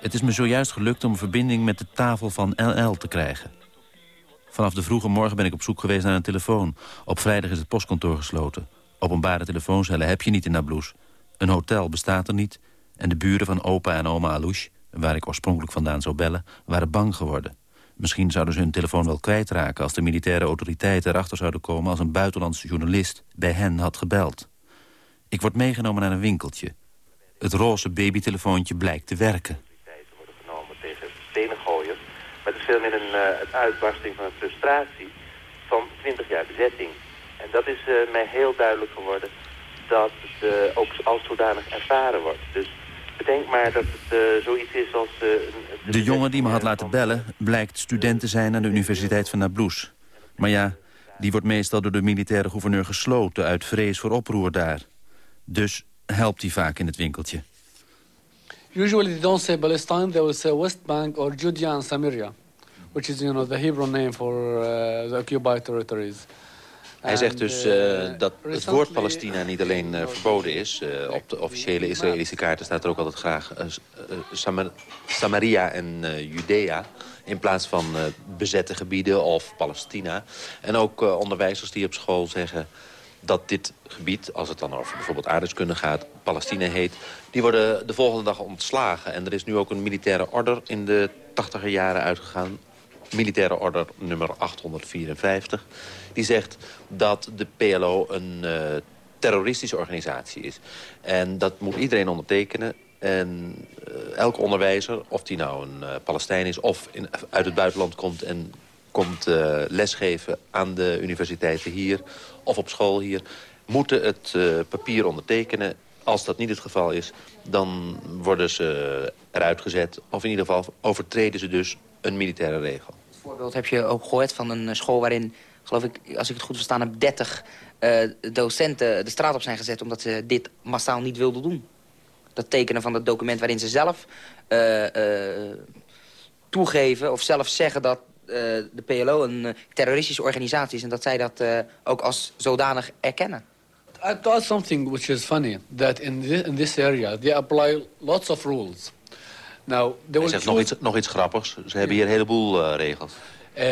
Het is me zojuist gelukt om verbinding met de tafel van LL te krijgen. Vanaf de vroege morgen ben ik op zoek geweest naar een telefoon. Op vrijdag is het postkantoor gesloten. Openbare telefooncellen heb je niet in Nablus. Een hotel bestaat er niet. En de buren van opa en oma Alouche, waar ik oorspronkelijk vandaan zou bellen, waren bang geworden. Misschien zouden ze hun telefoon wel kwijtraken als de militaire autoriteiten erachter zouden komen als een buitenlandse journalist bij hen had gebeld. Ik word meegenomen naar een winkeltje. Het roze babytelefoontje blijkt te werken. genomen tegen stenengooiers. Maar het is veel meer een, een uitbarsting van een frustratie van 20 jaar bezetting. En dat is eh, mij heel duidelijk geworden dat het eh, ook als zodanig ervaren wordt. Dus bedenk maar dat het eh, zoiets is als... een- De jongen die me had laten bellen blijkt student te zijn aan de Universiteit van Nablus. Maar ja, die wordt meestal door de militaire gouverneur gesloten... uit vrees voor oproer daar. Dus helpt hij vaak in het winkeltje. Usually they don't say Palestine, they will say West Bank or Judea and Samaria, which is, you know, the Hebrew name for uh, the occupied territories. Hij zegt dus uh, eh, dat het woord Palestina niet alleen eh, verboden is. Eh, op de officiële Israëlische kaarten staat er ook altijd graag Samar- Samaria en eh, Judea... in plaats van eh, bezette gebieden of Palestina. En ook eh, onderwijzers die op school zeggen dat dit gebied, als het dan over bijvoorbeeld aardrijkskunde gaat, Palestina heet, die worden de volgende dag ontslagen. En er is nu ook een militaire order in de tachtiger jaren uitgegaan. Militaire order nummer 854. Die zegt dat de PLO een eh, terroristische organisatie is. En dat moet iedereen ondertekenen. En eh, elke onderwijzer, of die nou een eh, Palestijn is... of in, uit het buitenland komt en komt lesgeven aan de universiteiten hier... of op school hier, moeten het eh, papier ondertekenen. Als dat niet het geval is, dan worden ze eruit gezet. Of in ieder geval overtreden ze dus een militaire regel. voorbeeld heb je ook gehoord van een school waarin, geloof ik, als ik het goed verstaan heb, 30 eh, docenten de straat op zijn gezet omdat ze dit massaal niet wilden doen. Dat tekenen van dat document waarin ze zelf eh, eh, toegeven of zelf zeggen dat eh, de PLO een eh, terroristische organisatie is en dat zij dat eh, ook als zodanig erkennen. I thought something which is funny that in this, in this area they apply lots of rules. Now Hij zegt nog iets, nog iets grappigs. Ze hebben hier een heleboel eh, regels. Uh,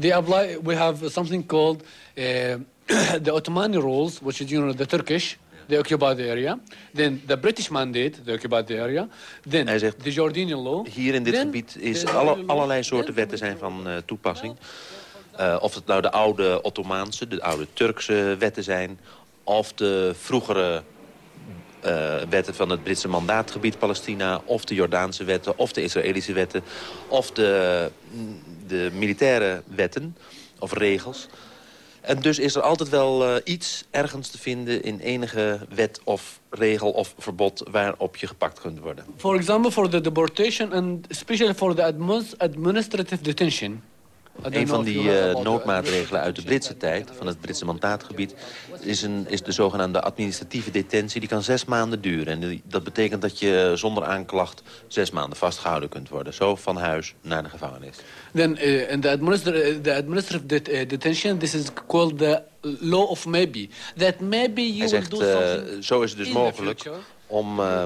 they apply. We have something called uh, [COUGHS] the Ottomani rules, which is you know the Turkish. The area. Then the British mandate, the area. Then Hij zegt, the Jordanian law. Hier in dit Then gebied is alle, allerlei soorten wetten zijn van eh, toepassing. Eh, of het nou de oude Ottomaanse, de oude Turkse wetten zijn... of de vroegere eh, wetten van het Britse mandaatgebied Palestina... of de Jordaanse wetten, of de Israëlische wetten... of de, de militaire wetten of regels. En dus is er altijd wel eh, iets ergens te vinden in enige wet of regel of verbod... waarop je gepakt kunt worden. For example, for the deportation and especially for the admin- administrative detention. Een van die eh, the noodmaatregelen uit de Britse tijd, van het Britse mandaatgebied, is, een, is de zogenaamde administratieve detentie. Die kan zes maanden duren. En die- dat betekent dat je zonder aanklacht zes maanden vastgehouden kunt worden. Zo van huis naar de gevangenis. Then uh, in the, administra- uh, the administrative det- uh, detention, this is called the law of maybe. That maybe you Hij will do eh, something zo is het dus mogelijk om eh,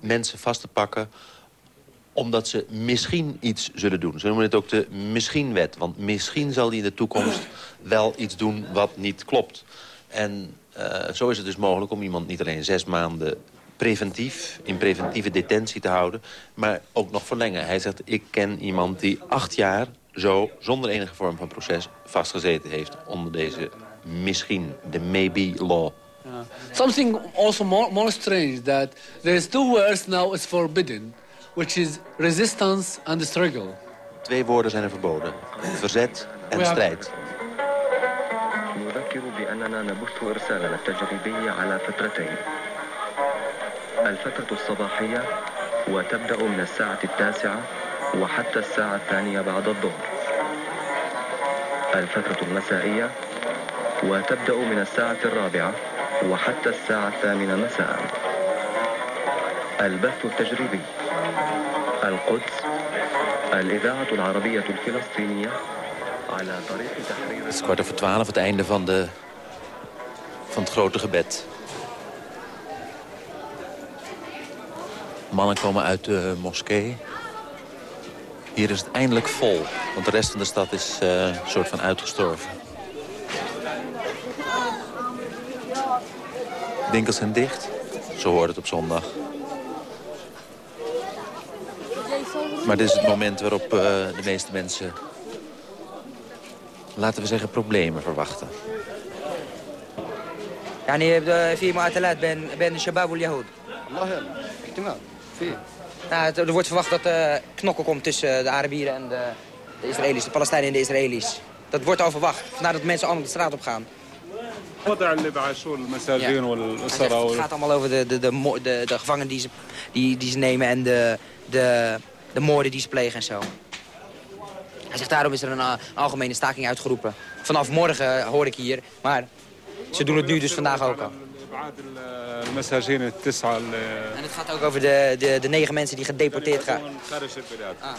mensen vast te pakken omdat ze misschien iets zullen doen. Ze noemen het ook de misschien-wet. Want misschien zal die in de toekomst wel iets doen wat niet klopt. En eh, zo is het dus mogelijk om iemand niet alleen zes maanden preventief, in preventieve detentie te houden, maar ook nog verlengen. Hij zegt, ik ken iemand die acht jaar zo, zonder enige vorm van proces, vastgezeten heeft onder deze misschien, de maybe law. Something also more, more strange that there is two words now is forbidden, which is resistance and struggle. Twee woorden zijn er verboden. Verzet en We have- strijd. نذكر بأننا نبث إرسالنا التجريبي على فترتين الفترة الصباحية وتبدأ من الساعة التاسعة وحتى الساعة الثانية بعد الظهر الفترة المسائية وتبدأ من الساعة الرابعة وحتى الساعة الثامنة مساء البث التجريبي القدس الإذاعة العربية الفلسطينية على طريق تحرير Het is kwart over twaalf, het einde van, de, van het grote gebed. Mannen komen uit de moskee. Hier is het eindelijk vol, want de rest van de stad is eh, een soort van uitgestorven. Winkels zijn dicht, zo hoort het op zondag. Maar dit is het moment waarop eh, de meeste mensen laten we zeggen, problemen verwachten. يعني في مقاتلات بين بين الشباب واليهود والله احتمال فيه Nou, het- er wordt verwacht dat er knokken komt tussen de Arabieren en de, de Israëli's, de Palestijnen en de Israëli's. Dat wordt al verwacht, vandaar dat mensen allemaal de straat op gaan. الوضع اللي بعيشوه المساجين Hij zegt, والأسرة het gaat allemaal over de, de, de, mo- de, de gevangenen die ze, die, die ze nemen en de, de, de moorden die ze plegen en zo. Hij zegt, daarom is er een eh, algemene staking uitgeroepen. Vanaf morgen eh, hoor ik hier, maar ze doen het nu dus vandaag ook al. En het gaat ook over de, de, de negen mensen die gedeporteerd gaan. Ah.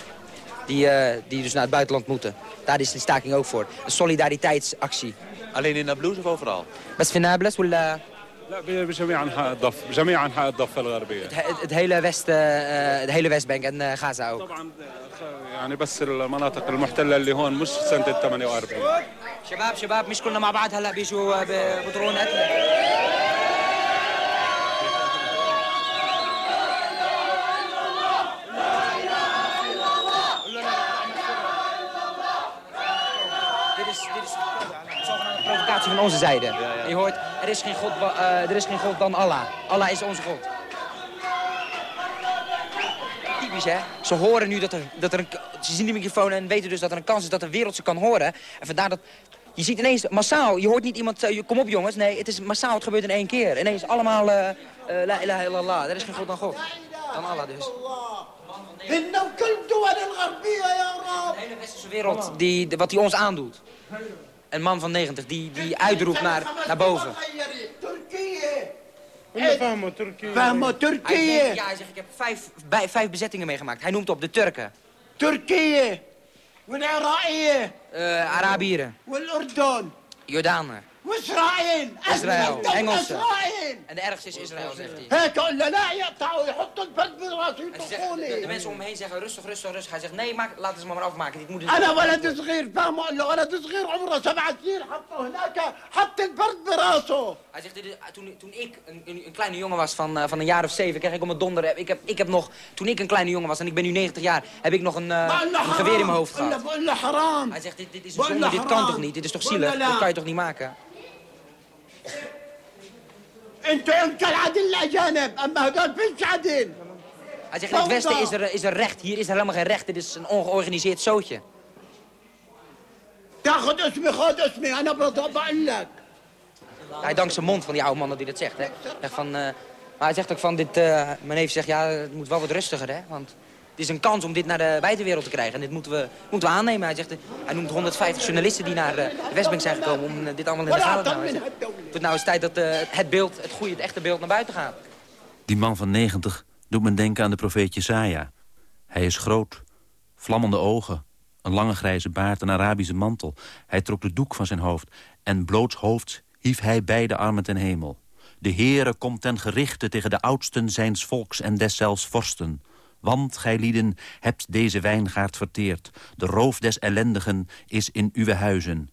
Die, eh, die dus naar het buitenland moeten. Daar is de staking ook voor. Een solidariteitsactie. Alleen in Nablus of overal? Best. لا بجميع أنحاء الضفه بجميع أنحاء الضفة الغربية. het, het hele, West, de hele Westbank en Gaza ook? يعني بس المناطق المحتلة اللي هون مش سنة 48 شباب شباب مش كلنا مع بعض هلأ بيجوا ب- بدرون van onze zijde. Je hoort, er is, geen God, eh, er is geen God dan Allah. Allah is onze God. Typisch, hè? Ze horen nu dat er, dat er een... Ze zien die microfoon en weten dus dat er een kans is dat de wereld ze kan horen. En vandaar dat... Je ziet ineens massaal, je hoort niet iemand, uh, kom op jongens, nee, het is massaal, het gebeurt in één keer. Ineens allemaal, la la ilaha illallah, er is geen God dan God. Dan Allah dus. De hele westerse wereld, die, wat hij ons aandoet Een man van 90, die, die uitroept naar, naar boven. تركيا فهموا تركيا فهموا Hij zegt, تركيا ja, hij zegt, ik heb vijf, bij, vijf bezettingen meegemaakt. Hij noemt op de Turken, تركيا والعراقية eh, Arabieren, والأردن Jordanen, وإسرائيل Israël, أسرائيل Engelsen. إسرائيل En de ergste is Israël, zegt hij. هيك قلنا لا يقطعوا يحطوا البلد براسه Hij zegt, de, de يطخوني mensen om me heen zeggen rustig, rustig, rustig. Hij zegt nee, maak, laten ze me maar afmaken. Dit moet dus... أنا ولد صغير فهموا قال له ولد صغير عمره سبع سنين حطه هناك حط البرد براسه Hij zegt, dit is- toen, toen ik een, een, een kleine jongen was van, eh, van een jaar of zeven, kreeg ik om het donder. Ik heb, ik heb nog, toen ik een kleine jongen was en ik ben nu 90 jaar, heb ik nog een, eh, بقول له een geweer in mijn حرام hoofd قل له gehad. بقول له حرام Hij zegt, dit, dit is een بقول zonde, له dit kan حرام. toch niet? Dit is toch بقول zielig? له Dat لا. kan je toch niet maken? انتوا انتوا العدل الاجانب اما هدول فيش عدل Hij zegt, in het Westen is er, is er recht, hier is er helemaal geen recht. Dit is een ongeorganiseerd zootje. تاخذ اسمي خذ اسمي انا بقول لك Hij dankt zijn mond van die oude man dat hij dat zegt. Hè. Zegt van, eh, maar hij zegt ook van, dit, eh, mijn neef zegt, ja, het moet wel wat rustiger. Hè, want het is een kans om dit naar de buitenwereld te krijgen. En dit moeten we, moeten we aannemen. Hij, zegt, hij noemt 150 journalisten die naar eh, de Westbank zijn gekomen om eh, dit allemaal in de gaten te houden. Het wordt nou eens tijd dat eh, het beeld, het goede, het echte beeld naar buiten gaat. Die man van 90 doet me denken aan de profeet Jesaja. Hij is groot, vlammende ogen, een lange grijze baard, een Arabische mantel. Hij trok de doek van zijn hoofd en blootshoofds hief hij beide armen ten hemel. De Heere komt ten gerichte tegen de oudsten zijns volks en deszelfs vorsten. Want, gij lieden, hebt deze wijngaard verteerd. De roof des ellendigen is in uw huizen.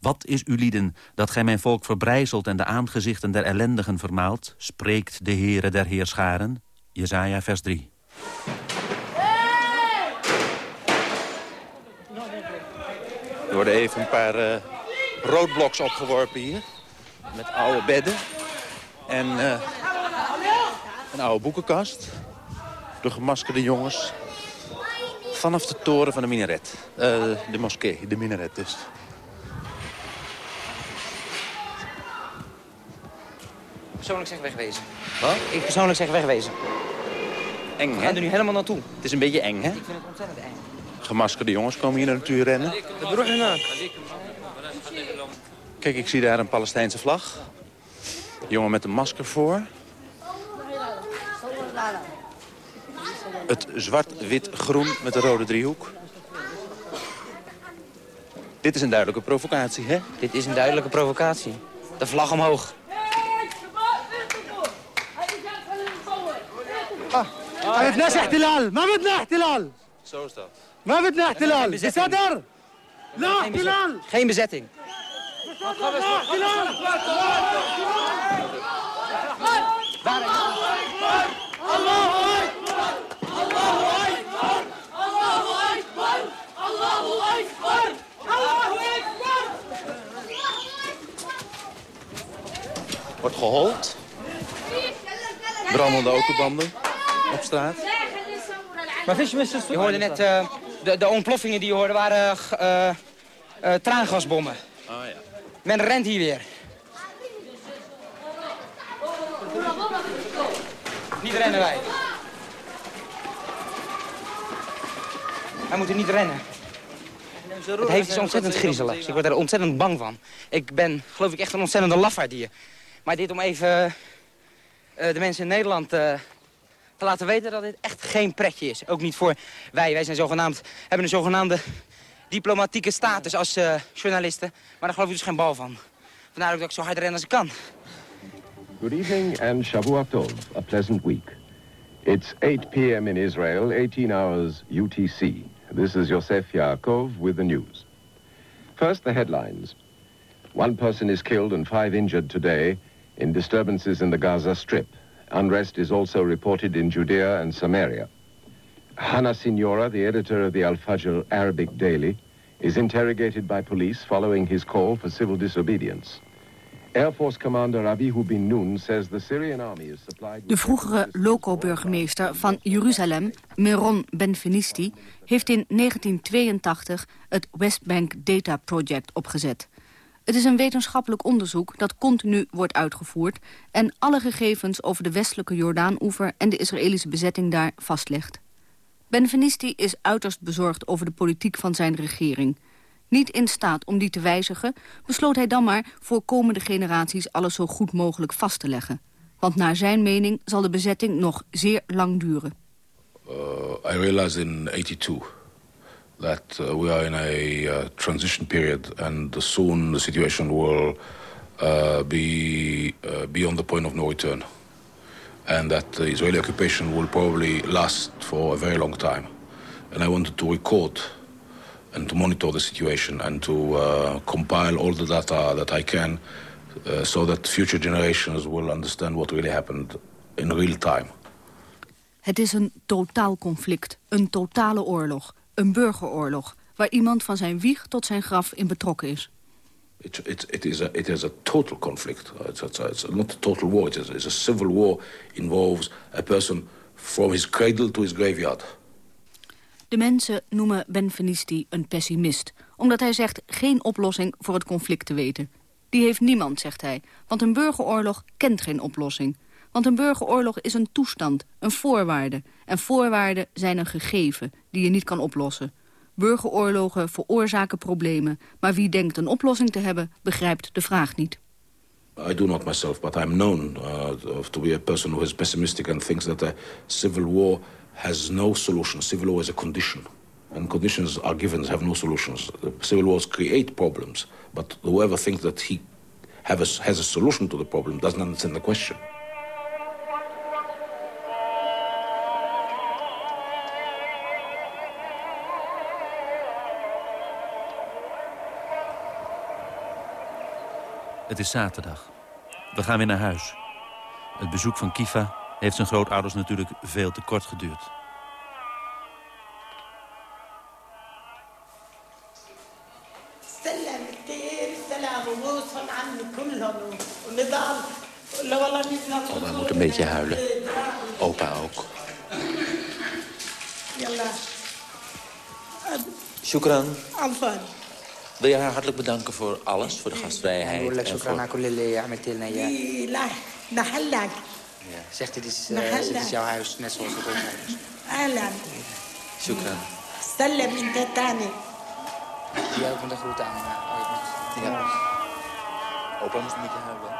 Wat is u lieden, dat gij mijn volk verbrijzelt... en de aangezichten der ellendigen vermaalt? Spreekt de Heere der Heerscharen. Jezaja vers 3. Er worden even een paar eh roodbloks opgeworpen hier. Met oude bedden. En eh, een oude boekenkast. De gemaskerde jongens. Vanaf de toren van de minaret. Eh, de moskee, de minaret dus. Persoonlijk zeg wegwezen. Wat? Ik persoonlijk zeg wegwezen. Eng, We hè? gaan er nu helemaal naartoe. Het is een beetje eng, hè? Ik vind het ontzettend eng. Gemaskerde jongens komen hier naar de natuur rennen. Kijk, ik zie daar een Palestijnse vlag. Jongen met een masker voor. Het zwart-wit-groen met een rode driehoek. Dit is een duidelijke provocatie, hè? Dit is een duidelijke provocatie. De vlag omhoog. ما بدناش احتلال ما بدنا احتلال Zo is dat. ما بدنا geen احتلال bezetting. بصدر لا Geen, bezet- احتلال geen bezetting. لا احتلال الله Wordt gehold. Brandende autobanden op straat. Je hoorde net, eh, de, de ontploffingen die je hoorde waren eh, eh, traangasbommen. Ah ja. Men rent hier weer. Niet rennen wij. Wij moeten niet rennen. Het heeft iets ontzettend griezeligs. Ik word er ontzettend bang van. Ik ben, geloof ik, echt een ontzettende lafaard hier. Maar dit om even eh, de mensen in Nederland eh, te laten weten dat dit echt geen pretje is. Ook niet voor wij. Wij zijn zogenaamd, hebben een zogenaamde diplomatieke status als uh, journalisten. Maar daar geloof ik dus geen bal van. Vandaar ook dat ik zo hard ren als ik kan. Good evening and Shavuot Tov, a pleasant week. It's 8 p.m. in Israel, 18 hours UTC. This is Yosef Yaakov with the news. First, the headlines. One person is killed and five injured today in disturbances in the Gaza Strip. Unrest is also reported in Judea and Samaria. Hannah Signora, the editor of the Al Fajr Arabic Daily, is interrogated by police following his call for civil disobedience. Air Force Commander Abihu bin Nun says the Syrian army is supplied... De vroegere loco-burgemeester van Jeruzalem, Meron Benvenisti... heeft in 1982 het West Bank Data Project opgezet. Het is een wetenschappelijk onderzoek dat continu wordt uitgevoerd... en alle gegevens over de westelijke Jordaan-oever... en de Israëlische bezetting daar vastlegt. Benvenisti is uiterst bezorgd over de politiek van zijn regering. Niet in staat om die te wijzigen, besloot hij dan maar... voor komende generaties alles zo goed mogelijk vast te leggen. Want naar zijn mening zal de bezetting nog zeer lang duren. Uh, I realized in 82 that uh, we are in a uh, transition period and soon the situation will uh, be beyond the point of no return. And that the Israeli occupation will probably last for a very long time. And I wanted to record and to monitor the situation and to uh, compile all the data that I can uh, so that future generations will understand what really happened in real time. Het is een totaal conflict, een totale oorlog, een burgeroorlog... waar iemand van zijn wieg tot zijn graf in betrokken is. It, it, it, is, a, it is a total conflict. It's, it's, it's not a total war. It is, it's a civil war involves a person from his cradle to his graveyard. De mensen noemen Benvenisti een pessimist... omdat hij zegt geen oplossing voor het conflict te weten. Die heeft niemand, zegt hij, want een burgeroorlog kent geen oplossing. Want een burgeroorlog is een toestand, een voorwaarde. En voorwaarden zijn een gegeven die je niet kan oplossen. Burgeroorlogen veroorzaken problemen. Maar wie denkt een oplossing te hebben, begrijpt de vraag niet. I do not myself, but I'm known uh, to be a person who is pessimistic and thinks that a civil war has no solution. Civil war is a condition. And conditions are given, have no solutions. Civil wars create problems. But whoever thinks that he has a solution to the problem doesn't understand the question. Het is zaterdag. We gaan weer naar huis. Het bezoek van Kifa heeft zijn grootouders natuurlijk veel te kort geduurd. Oma moet een beetje huilen. Opa ook. Shukran wil je haar hartelijk bedanken voor alles, voor de gastvrijheid. Ik wil ja. Zegt, dit is, uh, dit is jouw huis, net zoals het ons huis. Alan. Shukran. Salam in Tatani. Die ook van de groeten aan. Eh, ja. Opa moest een beetje huilen.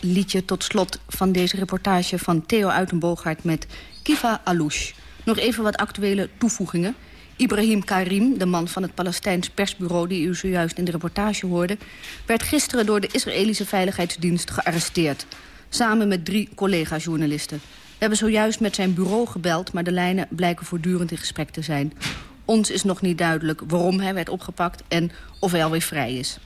El Al-liedje tot slot van deze reportage van Theo Uitenboogaard met Kiva Alouche. Nog even wat actuele toevoegingen. Ibrahim Karim, de man van het Palestijns persbureau... die u zojuist in de reportage hoorde... werd gisteren door de Israëlische Veiligheidsdienst gearresteerd. Samen met drie collega-journalisten. We hebben zojuist met zijn bureau gebeld... maar de lijnen blijken voortdurend in gesprek te zijn. Ons is nog niet duidelijk waarom hij werd opgepakt... en of hij alweer vrij is.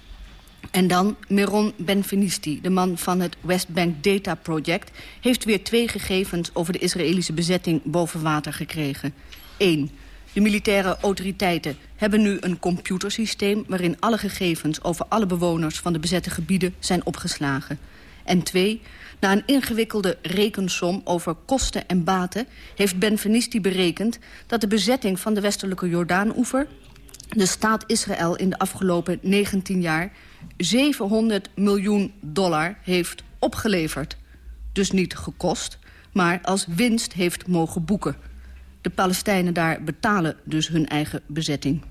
En dan Meron Benvenisti, de man van het West Bank Data Project... heeft weer twee gegevens over de Israëlische bezetting boven water gekregen. Eén, de militaire autoriteiten hebben nu een computersysteem... waarin alle gegevens over alle bewoners van de bezette gebieden zijn opgeslagen. En twee, na een ingewikkelde rekensom over kosten en baten... heeft Benvenisti berekend dat de bezetting van de westelijke Jordaan-oever de staat Israël in de afgelopen 19 jaar 700 miljoen dollar heeft opgeleverd. Dus niet gekost, maar als winst heeft mogen boeken. De Palestijnen daar betalen dus hun eigen bezetting.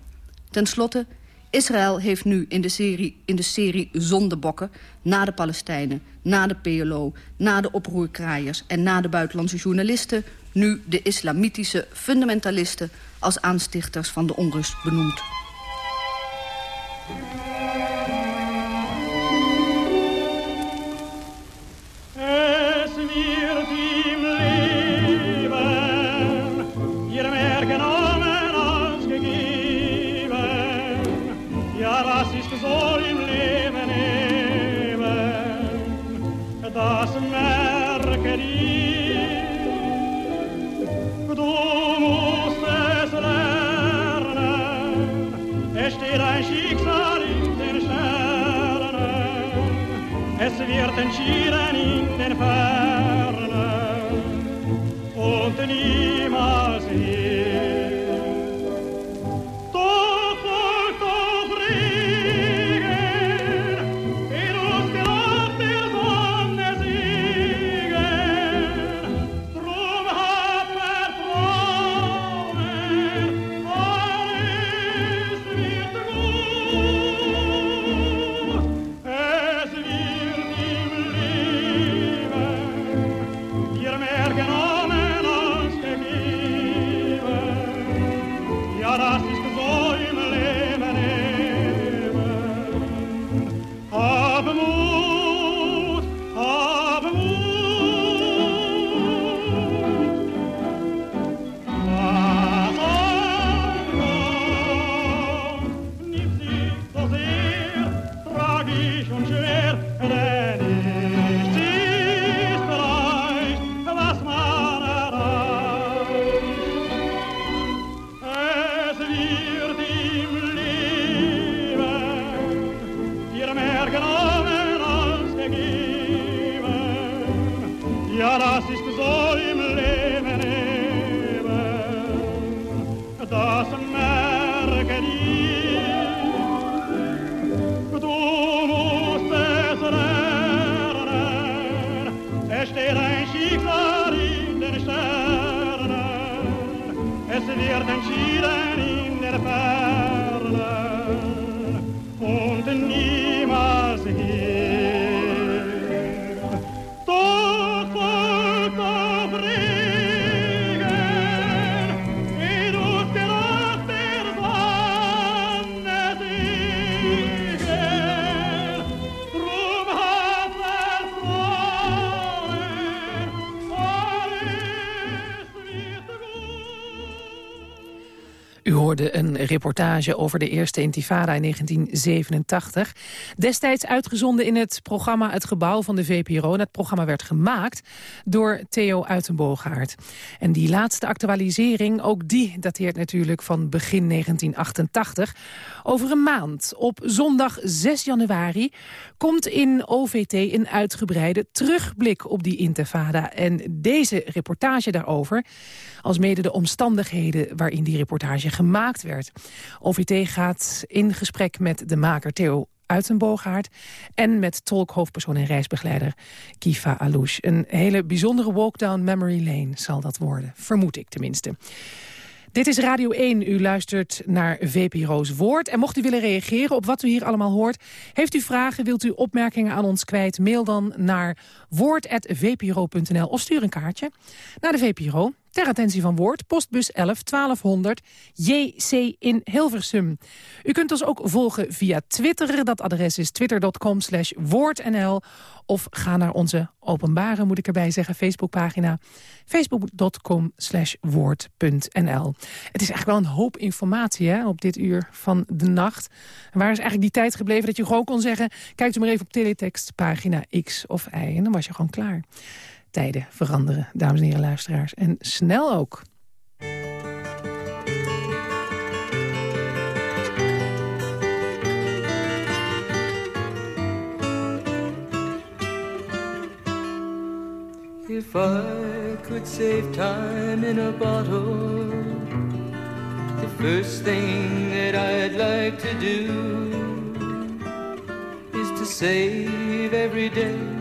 Ten slotte, Israël heeft nu in de serie, in de serie zondebokken... na de Palestijnen, na de PLO, na de oproerkraaiers... en na de buitenlandse journalisten... nu de islamitische fundamentalisten als aanstichters van de onrust benoemd. Es steht ein Schicksal in den Sternen. Es wird entschieden in den Fernen und niemals hier. Een reportage over de eerste intifada in 1987. Destijds uitgezonden in het programma Het Gebouw van de VPRO. En het programma werd gemaakt door Theo Uitenboogaard. En die laatste actualisering, ook die dateert natuurlijk van begin 1988. Over een maand, op zondag 6 januari, komt in OVT een uitgebreide terugblik op die intifada. En deze reportage daarover, als mede de omstandigheden waarin die reportage gemaakt werd. OVT gaat in gesprek met de maker Theo Uitenboogaard... en met tolk, hoofdpersoon en reisbegeleider Kifa Alouche. Een hele bijzondere walk down memory lane zal dat worden, vermoed ik tenminste. Dit is Radio 1. U luistert naar VPRO's Woord. En mocht u willen reageren op wat u hier allemaal hoort... heeft u vragen, wilt u opmerkingen aan ons kwijt... mail dan naar woord.vpro.nl of stuur een kaartje naar de VPRO. Ter attentie van Woord, postbus 11 1200 JC in Hilversum. U kunt ons ook volgen via Twitter. Dat adres is twitter.com slash woordnl. Of ga naar onze openbare, moet ik erbij zeggen, Facebookpagina. Facebook.com slash woord.nl. Het is eigenlijk wel een hoop informatie hè, op dit uur van de nacht. Waar is eigenlijk die tijd gebleven dat je gewoon kon zeggen... kijkt u maar even op teletext, pagina X of Y. En dan was je gewoon klaar. Tijden veranderen, dames en heren luisteraars. En snel ook. If I could save time in a bottle, if first thing that I'd like to do is to save every day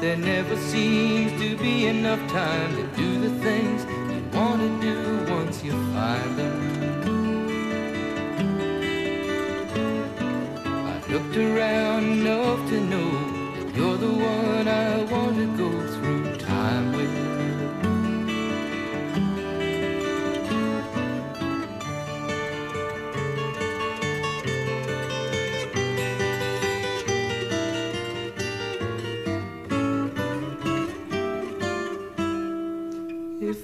There never seems to be enough time to do the things you want to do once you find them. I looked around enough to know that you're the one I want to go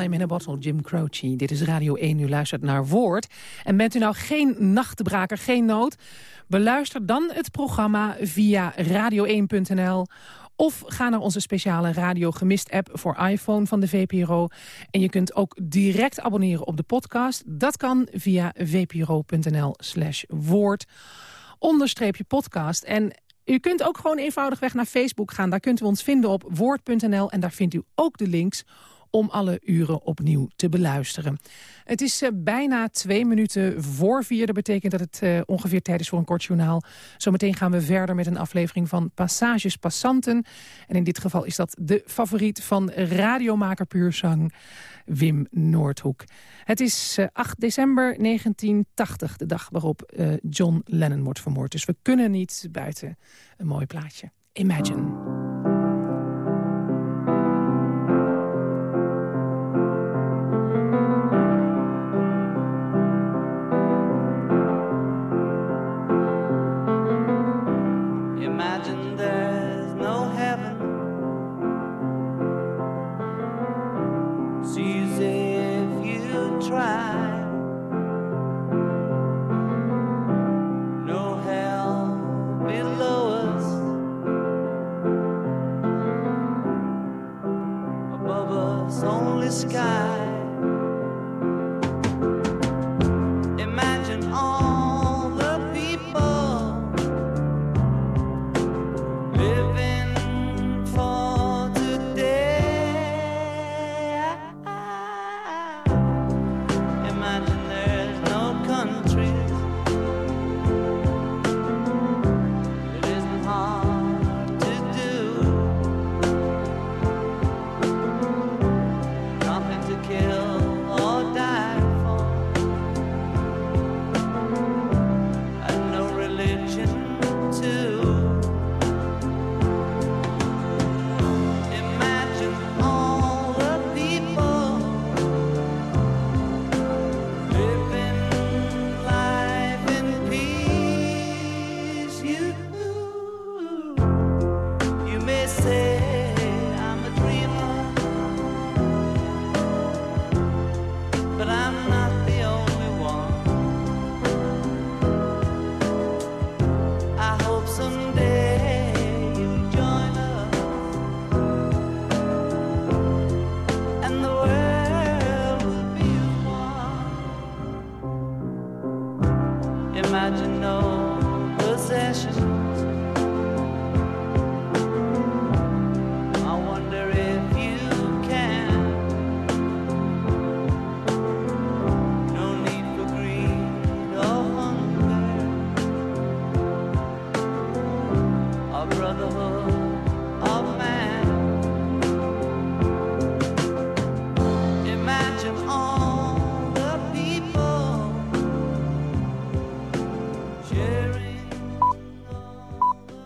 In a Jim Croce. Dit is Radio 1, u luistert naar Woord. En bent u nou geen nachtbraker, geen nood? Beluister dan het programma via radio1.nl... Of ga naar onze speciale Radio Gemist app voor iPhone van de VPRO. En je kunt ook direct abonneren op de podcast. Dat kan via vpro.nl slash woord. Onderstreepje podcast. En u kunt ook gewoon eenvoudigweg naar Facebook gaan. Daar kunt u ons vinden op woord.nl. En daar vindt u ook de links om alle uren opnieuw te beluisteren. Het is uh, bijna twee minuten voor vier. Dat betekent dat het uh, ongeveer tijd is voor een kort journaal. Zometeen gaan we verder met een aflevering van Passages Passanten. En in dit geval is dat de favoriet van radiomaker Puurzang, Wim Noordhoek. Het is uh, 8 december 1980, de dag waarop John Lennon wordt vermoord. Dus we kunnen niet buiten een mooi plaatje. Imagine us, only sky.